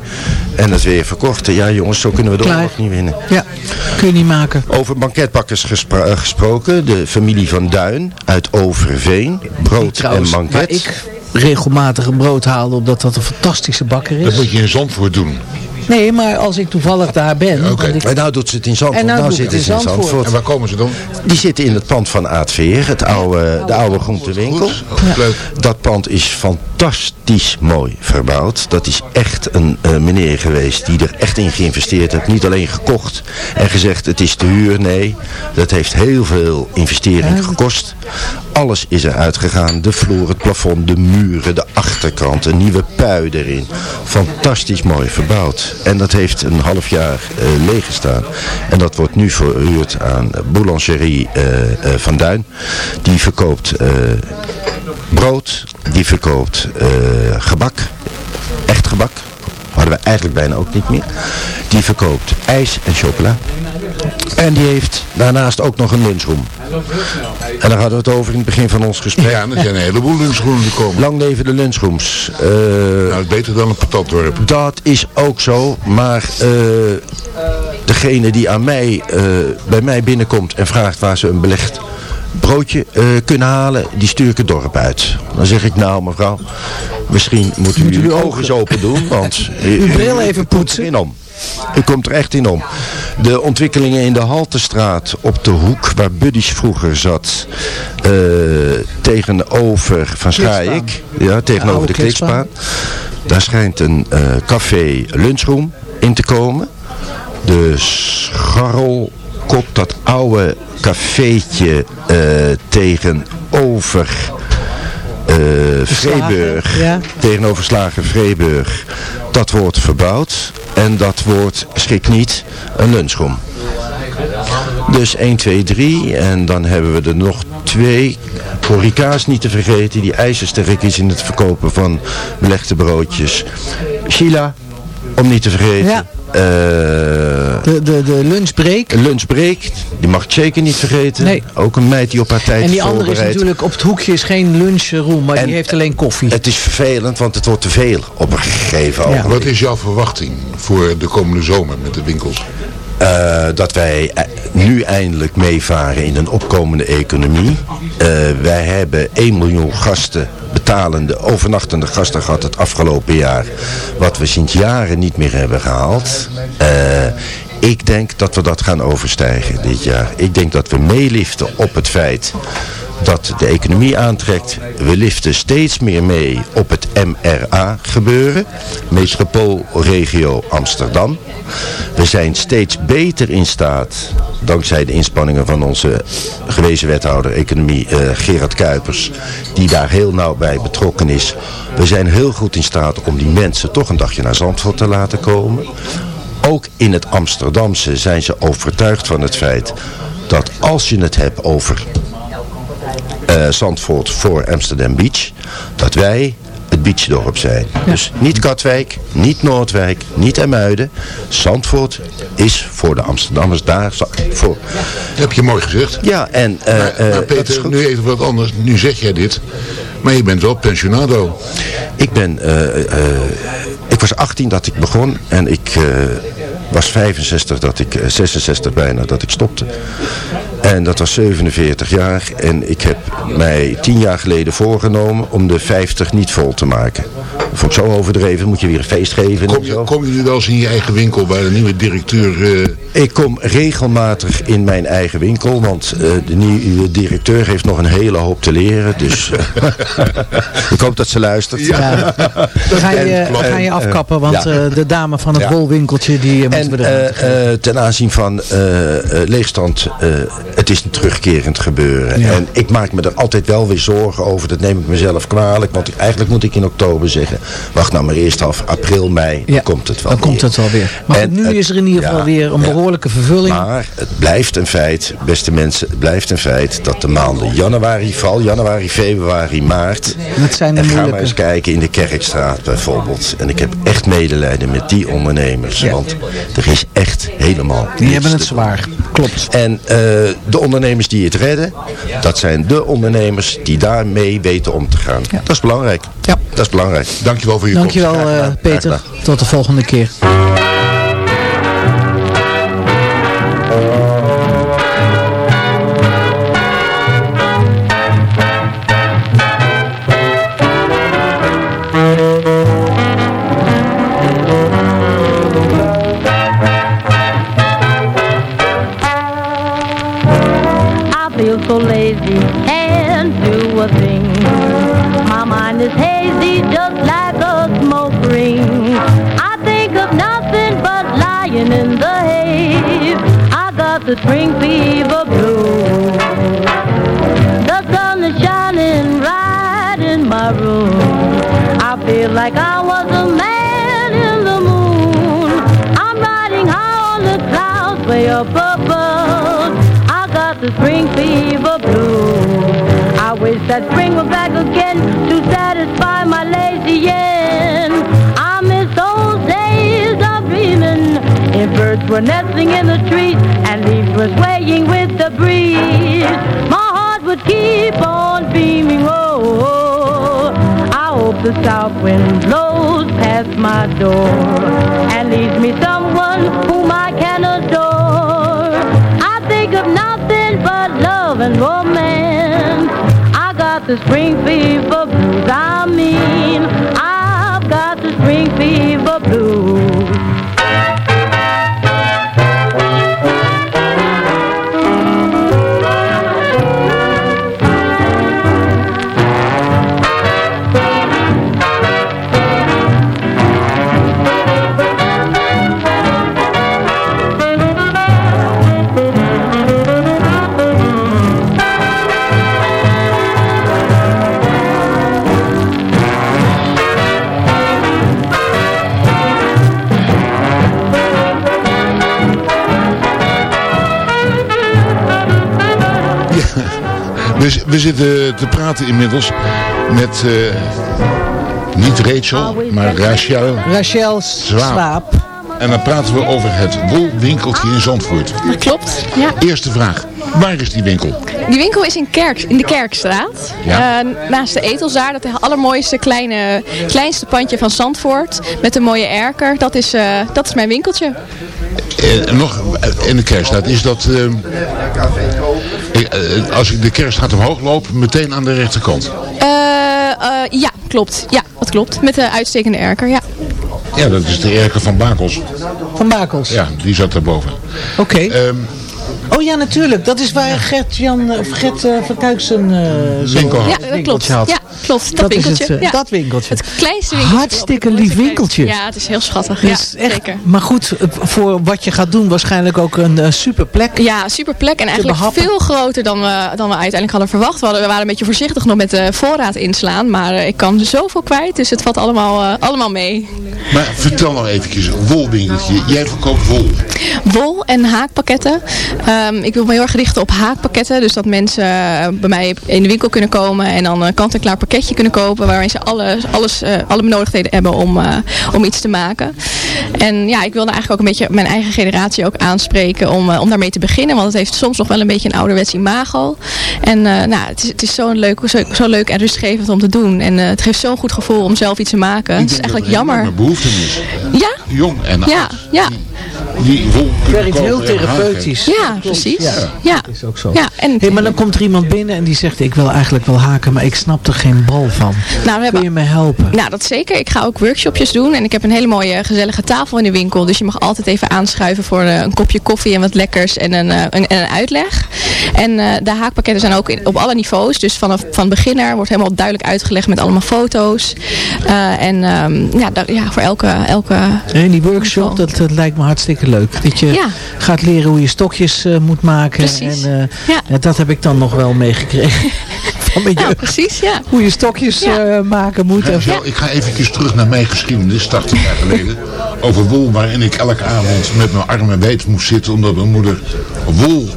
S8: En het weer verkochten. Ja jongens, zo kunnen we de
S5: Klaar.
S8: oorlog niet winnen.
S5: Ja, kun je niet maken.
S8: Over banketbakkers eh, gesproken. De familie van Duin uit Overveen. Brood
S5: Trouwens,
S8: en
S5: waar
S8: banket.
S5: ik regelmatig een brood haalde, omdat dat een fantastische bakker
S6: Dat
S5: is.
S6: moet je in Zandvoort doen.
S5: Nee, maar als ik toevallig daar ben...
S6: Oké.
S5: ik-
S8: En nou doet ze het in Zandvoort.
S5: En nou
S8: nou
S5: doet
S8: zitten
S5: het
S8: ze
S5: in Zandvoort.
S8: Zandvoort.
S6: En waar komen ze dan?
S8: Die zitten in het pand van Aardveer. Het oude, de oude groentewinkel. Dat pand is fantastisch mooi verbouwd. Dat is echt een eh, meneer geweest die er echt in geïnvesteerd heeft. Niet alleen gekocht en gezegd het is te huur. Nee, dat heeft heel veel investering gekost. Alles is eruit gegaan. De vloer, het plafond, de muren, de achterkant, een nieuwe pui erin. Fantastisch mooi verbouwd. En dat heeft een half jaar eh leeg. En dat wordt nu verhuurd aan Boulangerie eh, eh, Van Duin. Die verkoopt brood, die verkoopt gebak, echt gebak. Hadden we eigenlijk bijna ook niet meer. Die verkoopt ijs en chocola. En die heeft daarnaast ook nog een lunchroom. En daar hadden we het over in het begin van ons gesprek.
S6: Ja, er zijn een heleboel lunchgroenen gekomen.
S8: Lang leven de lunchrooms. Eh,
S6: Nou, dat is beter dan een patatdorp.
S8: dat is ook zo, maar eh, degene die aan mij, eh, bij mij binnenkomt en vraagt waar ze een belegd broodje eh, kunnen halen, die stuur ik het dorp uit. Dan zeg ik nou mevrouw, misschien moet u
S5: Moet u
S8: uw ogen eens open doen, want
S5: Uw bril even poetsen.
S8: erin om. U komt er echt in om. De ontwikkelingen in de Haltestraat op de hoek waar Buddies vroeger zat, eh, tegenover van Schaik, ja, tegenover
S5: oude
S8: de klikspaan. Daar schijnt een eh, café lunchroom in te komen. De Scharrelkop, dat oude cafeetje eh, tegenover eh Vreeburg.
S5: ja.
S8: Tegenover Slager Vreeburg. Dat wordt verbouwd. En dat wordt, schrik niet, een lunchroom. Dus 1, 2, 3. En dan hebben we er nog twee. Horeca's niet te vergeten. Die ijzersterk is in het verkopen van belegde broodjes. Sheila, om niet te vergeten.
S5: Ja.
S8: Eh,
S5: De, de, de lunchbreak.
S8: lunchbreak, die mag ik zeker niet vergeten.
S5: Nee.
S8: Ook een meid die op haar tijd
S5: En die andere is natuurlijk op het hoekje is geen lunchroom, maar
S8: En-
S5: die heeft alleen koffie.
S8: Het is vervelend, want het wordt te veel op een gegeven ogenblik.
S6: Wat is jouw verwachting voor de komende zomer met de winkels?
S8: Eh, dat wij eh, nu eindelijk meevaren in een opkomende economie. Eh, wij hebben 1 miljoen gasten betalende, overnachtende gasten gehad het afgelopen jaar. Wat we sinds jaren niet meer hebben gehaald. Eh, ik denk dat we dat gaan overstijgen dit jaar. Ik denk dat we meeliften op het feit dat de economie aantrekt. We liften steeds meer mee op het MRA gebeuren. Metropoolregio Amsterdam. We zijn steeds beter in staat, dankzij de inspanningen van onze gewezen wethouder economie uh, Gerard Kuipers, die daar heel nauw bij betrokken is. We zijn heel goed in staat om die mensen toch een dagje naar Zandvoort te laten komen. Ook in het Amsterdamse zijn ze overtuigd van het feit dat als je het hebt over uh, Zandvoort voor Amsterdam Beach, dat wij het beachdorp zijn. Dus niet Katwijk, niet Noordwijk, niet Emuiden. Zandvoort is voor de Amsterdammers daar. Voor...
S6: Dat heb je mooi gezegd.
S8: Ja, en...
S6: Uh, maar, maar Peter, nu even wat anders. Nu zeg jij dit. Maar je bent wel pensionado.
S8: Ik ben... ik was 18 dat ik begon. En ik was 65 dat ik... 66 bijna dat ik stopte. En dat was 47 jaar. En ik heb mij 10 jaar geleden voorgenomen om de 50 niet vol te maken. Vond ik zo overdreven. Moet je weer een feest geven.
S6: Kom je, kom je nu wel eens in je eigen winkel bij de nieuwe directeur? Uh...
S8: Ik kom regelmatig in mijn eigen winkel. Want uh, de nieuwe directeur heeft nog een hele hoop te leren. Dus uh, ik hoop dat ze luistert. Ja.
S5: ja. Ga, je, ga je afkappen. Want ja. de dame van het ja. wolwinkeltje die moeten we
S8: er Ten aanzien van leegstand het is een terugkerend gebeuren. Ja. En ik maak me er altijd wel weer zorgen over. Dat neem ik mezelf kwalijk. Want eigenlijk moet ik in oktober zeggen. Wacht nou maar eerst af april, mei. Ja. Dan komt het wel
S5: Dan
S8: weer.
S5: komt het wel weer. Maar en, nu het, is er in ieder geval ja, weer een behoorlijke vervulling.
S8: Maar het blijft een feit, beste mensen. Het blijft een feit dat de maanden januari, vooral januari, februari, maart.
S5: Dat zijn de
S8: en ga maar eens kijken in de Kerkstraat bijvoorbeeld. En ik heb echt medelijden met die ondernemers. Want er is echt helemaal
S5: Die hebben het zwaar. Klopt.
S8: En uh, de ondernemers die het redden, dat zijn de ondernemers die daarmee weten om te gaan. Dat is belangrijk.
S5: Ja.
S8: Dat is belangrijk.
S6: Dankjewel voor je
S5: Dankjewel komst. Dankjewel uh, Peter. Tot de volgende keer.
S9: Spring fever blues. The sun is shining right in my room. I feel like I was a man in the moon. I'm riding high on the clouds way up above I got the spring fever blues. I wish that spring were back again to satisfy my lazy end. Birds were nesting in the trees and leaves were swaying with the breeze, my heart would keep on beaming. Oh, I hope the south wind blows past my door and leaves me someone whom I can adore. I think of nothing but love and romance. I got the spring fever blues. I mean, I've got the spring fever blues.
S6: We, we zitten te praten inmiddels met uh, niet Rachel, maar Rachel.
S5: Rachel Swaap.
S6: En dan praten we over het wolwinkeltje in Zandvoort.
S10: Dat klopt, ja.
S6: Eerste vraag. Waar is die winkel?
S10: Die winkel is in, Kerk, in de Kerkstraat. Ja. Uh, naast de Etelzaar. Dat allermooiste kleine, kleinste pandje van Zandvoort. Met een mooie erker. Dat is, uh, dat is mijn winkeltje.
S6: En uh, nog in de Kerkstraat. Is dat... als ik de Kerkstraat omhoog loop, meteen aan de rechterkant?
S10: eh, ja, klopt. Ja, dat klopt. Met de uitstekende erker, ja.
S6: Ja, dat is de erker van Bakels.
S5: Van Bakels?
S6: Ja, die zat daarboven.
S5: Oké.
S6: Ehm,
S5: Oh ja, natuurlijk. Dat is waar Gert-Jan of Gert uh, van Kuik zijn uh,
S6: winkel had.
S10: Ja, dat klopt. Had. Ja, klopt. Dat,
S5: dat
S10: winkeltje.
S5: Is het, uh,
S10: ja.
S5: Dat winkeltje.
S10: Het kleinste winkeltje.
S5: Hartstikke lief winkeltje.
S10: Ja, het is heel schattig.
S5: Dus
S10: ja,
S5: echt,
S10: zeker.
S5: Maar goed, voor wat je gaat doen waarschijnlijk ook een uh, super plek.
S10: Ja, super plek. En eigenlijk behappen. veel groter dan we, dan we uiteindelijk hadden verwacht. We, hadden, we waren een beetje voorzichtig nog met de voorraad inslaan. Maar ik kan zoveel kwijt. Dus het valt allemaal, allemaal mee.
S6: Maar vertel nou eventjes, wolwinkeltje. Jij verkoopt wol.
S10: Wol en haakpakketten. Um, ik wil me heel erg richten op haakpakketten. Dus dat mensen bij mij in de winkel kunnen komen en dan kant-en-klaar pakketje kunnen kopen. Waarin ze alles, alles, uh, alle benodigdheden hebben om, uh, om iets te maken. En ja, ik wilde eigenlijk ook een beetje mijn eigen generatie ook aanspreken om, uh, om daarmee te beginnen. Want het heeft soms nog wel een beetje een ouderwets imago. En nou, het is, het is zo, leuk, zo, zo leuk en rustgevend om te doen. En het geeft zo'n goed gevoel om zelf iets te maken. Het is eigenlijk jammer.
S6: Er behoefte is.
S10: Ja?
S6: Jong en oud.
S10: Ja, ja.
S6: Die wol
S5: werkt heel therapeutisch.
S10: Ja, precies. Ja. ja.
S5: Dat is ook zo.
S10: Ja, en
S5: hey, maar dan komt er iemand binnen en die zegt ik wil eigenlijk wel haken, maar ik snap er geen bal van.
S10: Nou, we hebben,
S5: Kun je me helpen?
S10: Nou, dat zeker. Ik ga ook workshopjes doen en ik heb een hele mooie gezellige tafel in de winkel. Dus je mag altijd even aanschuiven voor uh, een kopje koffie en wat lekkers en een, uh, een, en een uitleg. En uh, de haakpakketten zijn ook in, op alle niveaus. Dus vanaf van beginner wordt helemaal duidelijk uitgelegd met allemaal foto's. en um, ja, daar, ja, voor elke... elke
S5: en die workshop, dat, dat, lijkt me hartstikke leuk. Dat je
S10: ja.
S5: gaat leren hoe je stokjes moet maken.
S10: Precies.
S5: En,
S10: ja.
S5: ja, dat heb ik dan nog wel meegekregen. van mijn
S10: ja, precies, ja.
S5: Hoe je stokjes ja. uh, maken moet.
S6: Ja, zo, ik ga even terug naar mijn geschiedenis, 80 jaar geleden. Over wol waarin ik elke avond met mijn armen wijd moest zitten. Omdat mijn moeder wol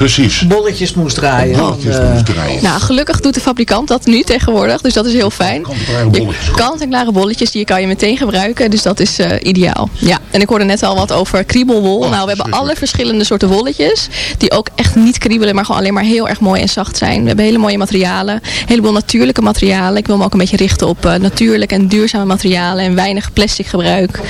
S6: Precies.
S5: Bolletjes moest draaien.
S6: Bolletjes
S5: uh,
S6: moest draaien.
S10: Nou, gelukkig doet de fabrikant dat nu tegenwoordig. Dus dat is heel fijn.
S6: Kant-en-klare bolletjes.
S10: Kant-en-klare bolletjes, die kan je meteen gebruiken. Dus dat is uh, ideaal. Ja, en ik hoorde net al wat over kriebelwol.
S6: Oh,
S10: nou, we hebben alle verschillende soorten wolletjes. Die ook echt niet kriebelen, maar gewoon alleen maar heel erg mooi en zacht zijn. We hebben hele mooie materialen. Een heleboel natuurlijke materialen. Ik wil me ook een beetje richten op uh, natuurlijke en duurzame materialen. En weinig plastic gebruik.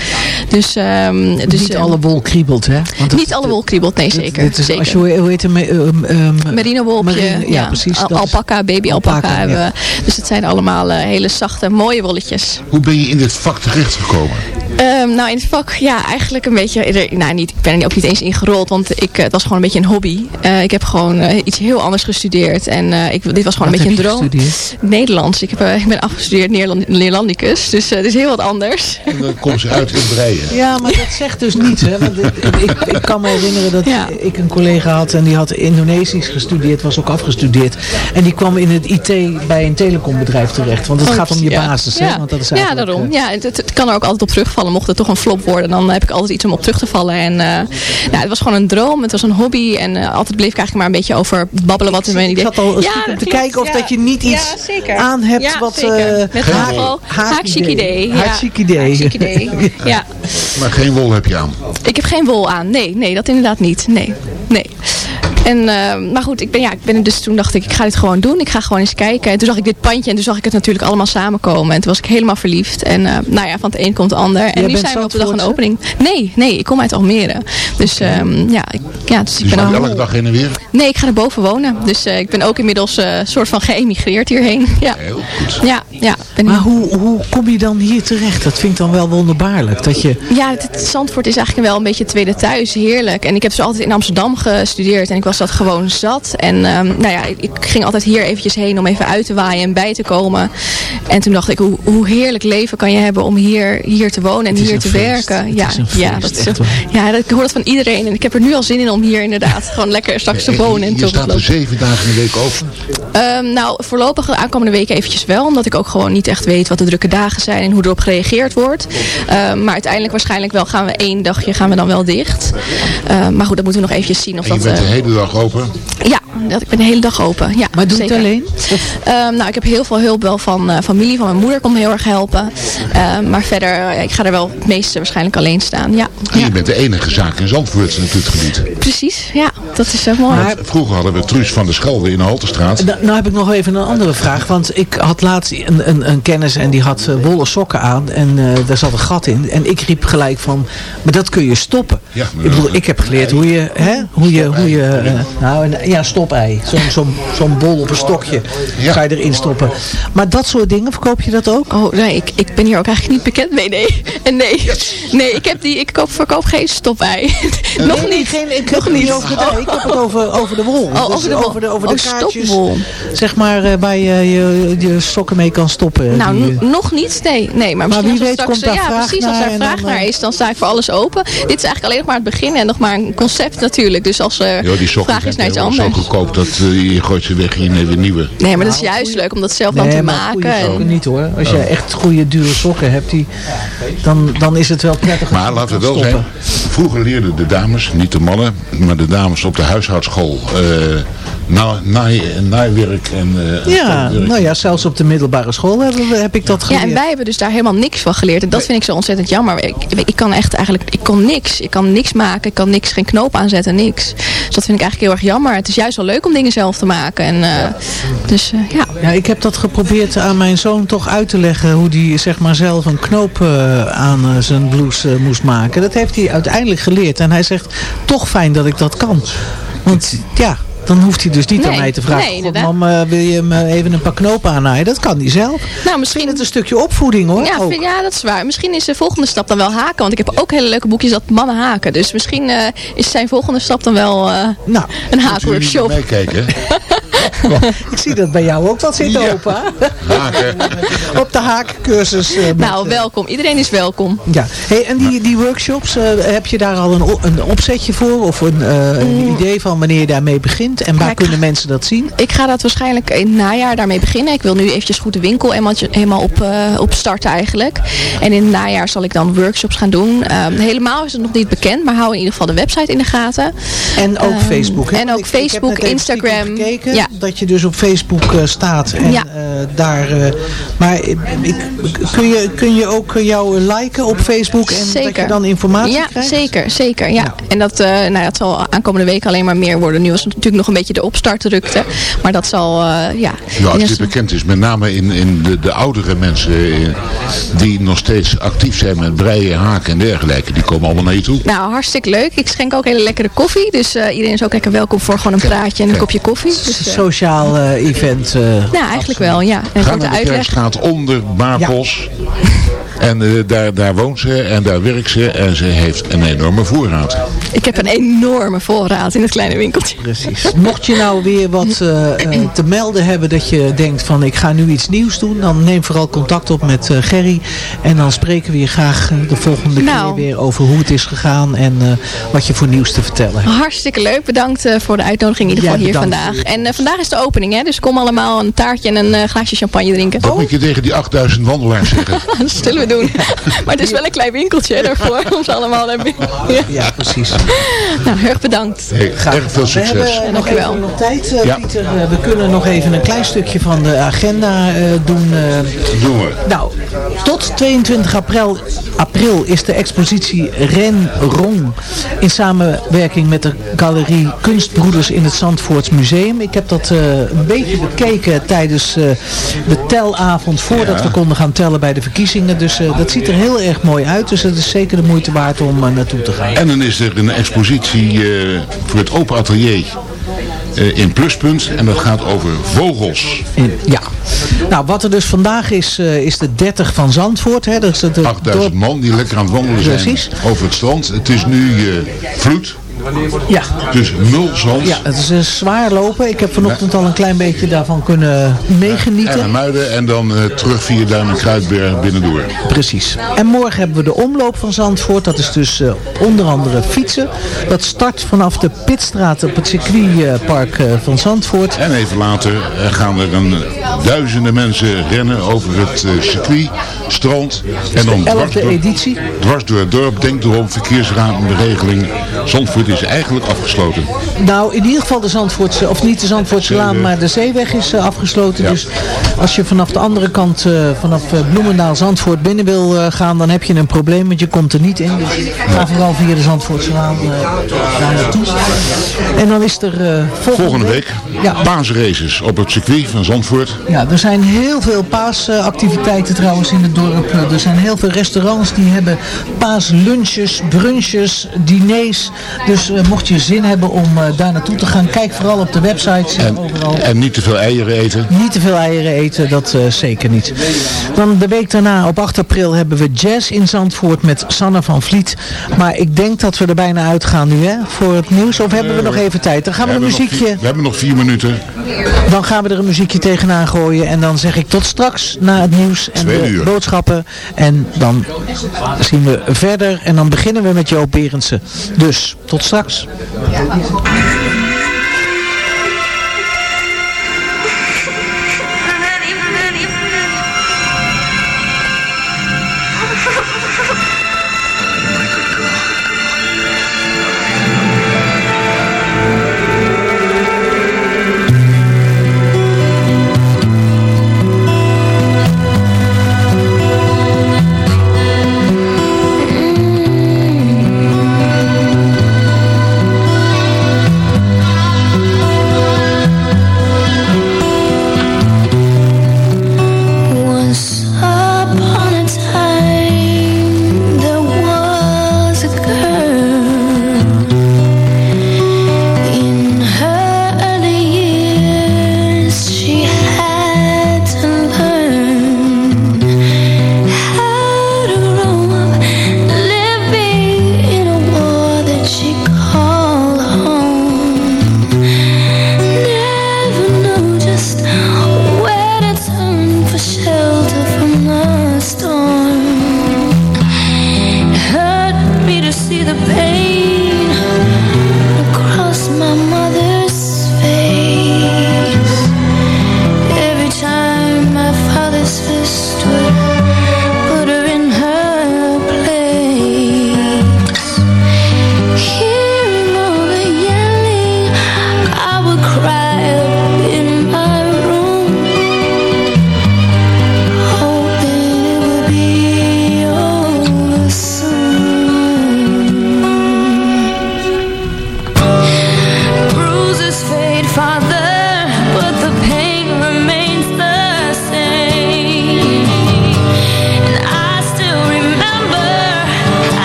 S10: Dus, um, dus
S5: niet alle wol kriebelt, hè?
S10: Want niet alle wol kriebelt, nee zeker.
S5: Dit is,
S10: zeker.
S5: Als je, hoe heet het? Um, um,
S10: Merino wolpje.
S5: Merino, ja, precies.
S10: Al alpaca, baby alpaca,
S5: alpaca
S10: hebben
S5: ja.
S10: we. Dus het zijn allemaal uh, hele zachte, mooie wolletjes.
S6: Hoe ben je in dit vak terechtgekomen?
S10: Um, nou, in het vak, ja, eigenlijk een beetje, er, nou, niet, ik ben er ook niet eens ingerold, want ik, uh, het was gewoon een beetje een hobby. Uh, ik heb gewoon uh, iets heel anders gestudeerd en ik, dit was gewoon
S5: wat
S10: een beetje een droom.
S5: Gestudeerd?
S10: Nederlands. Ik, heb, ik ben afgestudeerd Neerland, Neerlandicus, dus het is heel wat anders.
S6: En dan komt ze uit in breien.
S5: Ja, maar dat zegt dus niets, hè? Want ik, ik, ik, kan me herinneren dat ja. ik een collega had en die had Indonesisch gestudeerd, was ook afgestudeerd. En die kwam in het IT bij een telecombedrijf terecht, want het
S10: Oh,
S5: gaat om je
S10: ja.
S5: basis,
S10: ja.
S5: hè? Want dat is
S10: ja, daarom.
S5: uh,
S10: Ja, het, het kan er ook altijd op terugvallen. Mocht het toch een flop worden, dan heb ik altijd iets om op terug te vallen. En uh, nou, het was gewoon een droom, het was een hobby. En uh, altijd bleef ik eigenlijk maar een beetje over babbelen wat in mijn idee.
S5: Ik zat al
S10: Ja,
S5: stiekem te
S10: klopt,
S5: kijken of
S10: ja.
S5: dat je niet iets
S10: Ja, zeker.
S5: aan hebt
S10: Ja,
S5: wat...
S10: zeker.
S5: eh,
S10: Met
S6: wol.
S10: Haakziek idee. Ja.
S5: Haakziek idee.
S10: Haakziek idee. Ja.
S6: Maar geen wol heb je aan.
S10: Ik heb geen wol aan. Nee, nee, dat inderdaad niet. Nee, nee. En, uh, maar goed, ik ben, ja, ik ben er dus toen dacht ik, ik ga dit gewoon doen. Ik ga gewoon eens kijken. En toen zag ik dit pandje en toen zag ik het natuurlijk allemaal samenkomen. En toen was ik helemaal verliefd. En uh, nou ja, van het een komt het ander. En
S5: Jij
S10: nu zijn we op de dag van de
S5: Zandvoortse?
S10: opening. Nee, nee, ik kom uit Almere. Dus um, ja, ik, ja, dus ik
S6: Dus
S10: ben
S6: je
S10: al...
S6: elke dag heen en weer.
S10: Nee, ik ga er boven wonen. Dus uh, ik ben ook inmiddels een soort van geëmigreerd hierheen. Ja,
S6: Heel goed.
S10: ja, ja. Ben
S5: Maar hoe, hoe kom je dan hier terecht? Dat vind ik dan wel wonderbaarlijk. Dat je,
S10: Ja, het, het Zandvoort is eigenlijk wel een beetje het tweede thuis. Heerlijk. En ik heb dus altijd in Amsterdam gestudeerd. En ik was dat gewoon zat. En um, nou ja, ik, ging altijd hier eventjes heen om even uit te waaien en bij te komen. En toen dacht ik, hoe, hoe heerlijk leven kan je hebben om hier, hier te wonen en hier te
S5: feest.
S10: werken. Ja,
S5: is een
S10: ja, dat is, ja, dat, ik hoor dat van iedereen. En ik heb er nu al zin in om hier inderdaad gewoon lekker straks te wonen. en
S6: je staat er zeven dagen in de week open.
S10: Um, nou, voorlopig de aankomende weken eventjes wel. Omdat ik ook gewoon niet echt weet wat de drukke dagen zijn en hoe erop gereageerd wordt. Um, maar uiteindelijk waarschijnlijk wel gaan we één dagje gaan we dan wel dicht. Maar goed, dat moeten we nog eventjes zien of dat... uh,
S6: hele dag open.
S10: ja, dat, ik ben de hele dag open. Ja,
S5: maar doe
S10: zeker.
S5: het alleen?
S10: Um, nou, ik heb heel veel hulp wel van uh, familie, van mijn moeder komt me heel erg helpen. Um, maar verder, uh, ik ga er wel het meeste waarschijnlijk alleen staan. Ja,
S6: En
S10: ja.
S6: je bent de enige zaak in Zandvoort natuurlijk gebied.
S10: precies. Ja, dat is zo mooi.
S5: Maar-
S6: Vroeger hadden we Truus van der Schelde in de Haltestraat.
S5: Nou, nou heb ik nog even een andere vraag. Want ik had laatst een, een, een kennis en die had uh, wollen sokken aan. En uh, daar zat een gat in. En ik riep gelijk van, maar dat kun je stoppen.
S6: Ja, maar
S5: ik bedoel, ik heb geleerd hoe je, hè, hoe je, hoe je uh, nou, en, ja, stoppen stopei. Zo'n zo'n zo'n bol op een stokje ga je erin stoppen. Maar dat soort dingen, verkoop je dat ook?
S10: Oh nee, ik, ik ben hier ook eigenlijk niet bekend mee. Nee, en nee, nee ik, heb die, ik koop, verkoop geen stopei. Nog
S5: Nee,
S10: niet.
S5: Geen, ik heb
S10: Nog
S5: het niet over de ik heb het over, over de wol.
S10: Oh,
S5: Dus
S10: over de wol.
S5: Over de, over
S10: Oh,
S5: de kaartjes,
S10: stopwol.
S5: zeg maar, eh, waar je, je je sokken mee kan stoppen.
S10: Nou,
S5: Die, eh,
S10: nog niet. Nee, nee maar,
S5: Maar
S10: misschien
S5: wie
S10: als er
S5: weet
S10: straks,
S5: komt daar
S10: ja,
S5: vraag
S10: precies, als
S5: naar
S10: daar
S5: en
S10: vraag
S5: dan,
S10: naar
S5: eh,
S10: is, dan sta ik voor alles open. Dit is eigenlijk alleen nog maar het begin en nog maar een concept natuurlijk. Dus als er
S6: Ja, die sokken
S10: vraag is naar iets anders.
S6: Goedkoop dat eh, je gooit ze weg en je neemt weer nieuwe.
S10: Nee, maar dat is juist leuk om dat zelf dan
S5: nee,
S10: te
S5: maar
S10: maken. en-
S5: sokken niet hoor. Als je
S6: Oh.
S5: echt goede dure sokken hebt, die, dan, dan is het wel prettig.
S6: Maar laten we wel
S5: stoppen.
S6: zijn, vroeger leerden de dames, niet de mannen, maar de dames op de huishoudschool eh na, naai- naaiwerk en eh,
S5: Ja,
S6: tuinwerk.
S5: nou ja, zelfs op de middelbare school heb, heb ik dat
S10: Ja,
S5: geleerd.
S10: en wij hebben dus daar helemaal niks van geleerd. En dat vind ik zo ontzettend jammer. Ik, ik kan echt eigenlijk, ik kon niks. Ik kan niks maken. Ik kan niks, geen knoop aanzetten, niks. Dus dat vind ik eigenlijk heel erg jammer. Het is juist wel leuk om dingen zelf te maken. En, eh, Dus eh, ja.
S5: Ja, ik heb dat geprobeerd aan mijn zoon toch uit te leggen hoe hij zeg maar zelf een knoop eh, aan zijn blouse moest maken. Dat heeft hij uiteindelijk geleerd en hij zegt toch fijn dat ik dat kan. Want ja, dan hoeft hij dus niet aan
S10: Nee,
S5: mij te vragen.
S10: nee,
S5: "God,
S10: inderdaad.
S5: mam, eh, wil je me even een paar knopen aannaaien? Dat kan hij zelf.
S10: Nou, misschien
S5: het een stukje opvoeding hoor.
S10: Ja,
S5: ook.
S10: vind- ja, dat is waar. Misschien is de volgende stap dan wel haken. Want ik heb ook hele leuke boekjes dat mannen haken. Dus misschien eh, is zijn volgende stap dan wel eh,
S5: Nou,
S10: een haakworkshop.
S6: Meekijken.
S5: ik zie dat bij jou ook wat zit
S6: Ja.
S5: open.
S6: Haken.
S5: Op de haakcursus. eh,
S10: Nou,
S5: eh,
S10: welkom. Iedereen is welkom.
S5: Ja, hey, en die, die workshops, eh, heb je daar al een, een opzetje voor? Of een, eh, een idee van wanneer je daarmee begint? En waar kunnen mensen dat zien?
S10: Ik ga dat waarschijnlijk in het najaar daarmee beginnen. Ik wil nu eventjes goed de winkel helemaal, op, eh, op starten eigenlijk. En in het najaar zal ik dan workshops gaan doen. Ehm, helemaal is het nog niet bekend, maar hou in ieder geval de website in de gaten.
S5: En ook
S10: Ehm,
S5: Facebook. hè?
S10: En ook
S5: Ik-
S10: Facebook, Instagram. Ja.
S5: Dat je dus op Facebook eh, staat. En
S10: Ja.
S5: eh, daar, eh, maar ik, kun, je, kun je ook jou liken op Facebook? En dat
S10: Zeker.
S5: je dan informatie
S10: ja,
S5: krijgt?
S10: zeker, zeker. Ja. En dat, eh, nou, dat zal aankomende week alleen maar meer worden. Nu was het natuurlijk nog een beetje de opstartdrukte. Maar dat zal, eh, ja.
S6: Ja, als
S10: Ja,
S6: dit bekend is, met name in, in de, de oudere mensen die nog steeds actief zijn met breien, haken en dergelijke, die komen allemaal naar je toe.
S10: Nou, hartstikke leuk. Ik schenk ook hele lekkere koffie. Dus eh, iedereen is ook lekker welkom voor gewoon een praatje en een kopje koffie. Dus,
S5: Sociaal eh, event. eh,
S10: nou, eigenlijk wel, ja. En
S6: Ga
S10: grote
S6: naar de
S10: uitleg.
S6: Kerkstraat onder Baarpos. En eh, daar, daar woont ze en daar werkt ze en ze heeft een enorme voorraad.
S10: Ik heb een enorme voorraad in het kleine winkeltje.
S5: Precies. Mocht je nou weer wat eh, eh, te melden hebben dat je denkt van ik ga nu iets nieuws doen, dan neem vooral contact op met eh, Gerry. En dan spreken we je graag de volgende
S10: Nou.
S5: keer weer over hoe het is gegaan en eh, wat je voor nieuws te vertellen hebt.
S10: Hartstikke leuk. Bedankt eh, voor de uitnodiging in ieder geval hier vandaag. En eh, vandaag is de opening, hè? Dus kom allemaal een taartje en een eh, glaasje champagne drinken.
S6: Dat moet je tegen die 8000 wandelaars zeggen.
S10: dat zullen we doen. Maar het is wel een klein winkeltje hè, daarvoor. Om ze allemaal naar binnen. Ja.
S5: Ja, precies.
S10: Nou, heel erg bedankt.
S6: Hey, erg veel
S5: We
S6: succes.
S5: hebben eh, nog
S10: Dankjewel.
S5: even nog tijd, eh,
S6: Ja.
S5: Pieter. Eh, we kunnen nog even een klein stukje van de agenda eh, doen.
S6: Doen we.
S5: Nou, tot 22 april, april is de expositie Ren Rong in samenwerking met de galerie Kunstbroeders in het Zandvoorts Museum. Ik heb dat eh, een beetje bekeken tijdens eh, de telavond voordat
S6: Ja.
S5: we konden gaan tellen bij de verkiezingen. Dus eh, dat ziet er heel erg mooi uit. Dus het is zeker de moeite waard om eh, naartoe te gaan.
S6: En dan is er een expositie eh, voor het Open Atelier in Pluspunt. En dat gaat over vogels.
S5: In- ja. Nou, wat er dus vandaag is, is de 30 van Zandvoort. Hè. Dat is het, het
S6: 8000
S5: dorp-
S6: man die lekker aan het wandelen zijn
S5: Precies.
S6: over het strand. Het is nu vloed,
S5: Ja.
S6: dus nul zand.
S5: Ja, het is eh, zwaar lopen. Ik heb vanochtend al een klein beetje daarvan kunnen meegenieten.
S6: En Muiden en dan eh, terug via Duin en Kruidberg binnendoor.
S5: Precies. En morgen hebben we de omloop van Zandvoort. Dat is dus eh, onder andere fietsen. Dat start vanaf de Pitstraat op het circuitpark eh, van Zandvoort.
S6: En even later gaan er een duizenden mensen rennen over het circuit, strand. En dan dwars
S5: 11e
S6: door,
S5: editie.
S6: dwars door het dorp. Denk erom, verkeersregeling. Zandvoort is eigenlijk afgesloten.
S5: Nou, in ieder geval de Zandvoortse, of niet de Zandvoortse Laan, maar de zeeweg is eh, afgesloten.
S6: Ja.
S5: Dus als je vanaf de andere kant, eh, vanaf eh, Bloemendaal Zandvoort binnen wil gaan, dan heb je een probleem, want je komt er niet in. Dus ga vooral via de Zandvoortse Laan eh, daar naartoe. En dan is er volgende,
S6: Volgende week
S5: Ja.
S6: paasraces op het circuit van Zandvoort.
S5: Ja, er zijn heel veel paasactiviteiten trouwens in het dorp.
S11: Dorp. Eh, er zijn heel veel restaurants die hebben paaslunches, brunches, diners. Dus eh, mocht je zin hebben om uh, daar naartoe te gaan, kijk vooral op de websites en, overal.
S6: En niet te veel eieren eten?
S11: Niet te veel eieren eten, dat zeker niet. Dan de week daarna, op 8 april, hebben we jazz in Zandvoort met Sanne van Vliet. Maar ik denk dat we er bijna uitgaan nu, hè, voor het nieuws. Of hebben we nog even tijd? Dan gaan we, we een muziekje...
S6: we hebben nog vier minuten.
S11: Dan gaan we er een muziekje tegenaan gooien. En dan zeg ik tot straks na het nieuws en de En dan zien we verder. En dan beginnen we met Joop Berendsen. Dus, tot straks.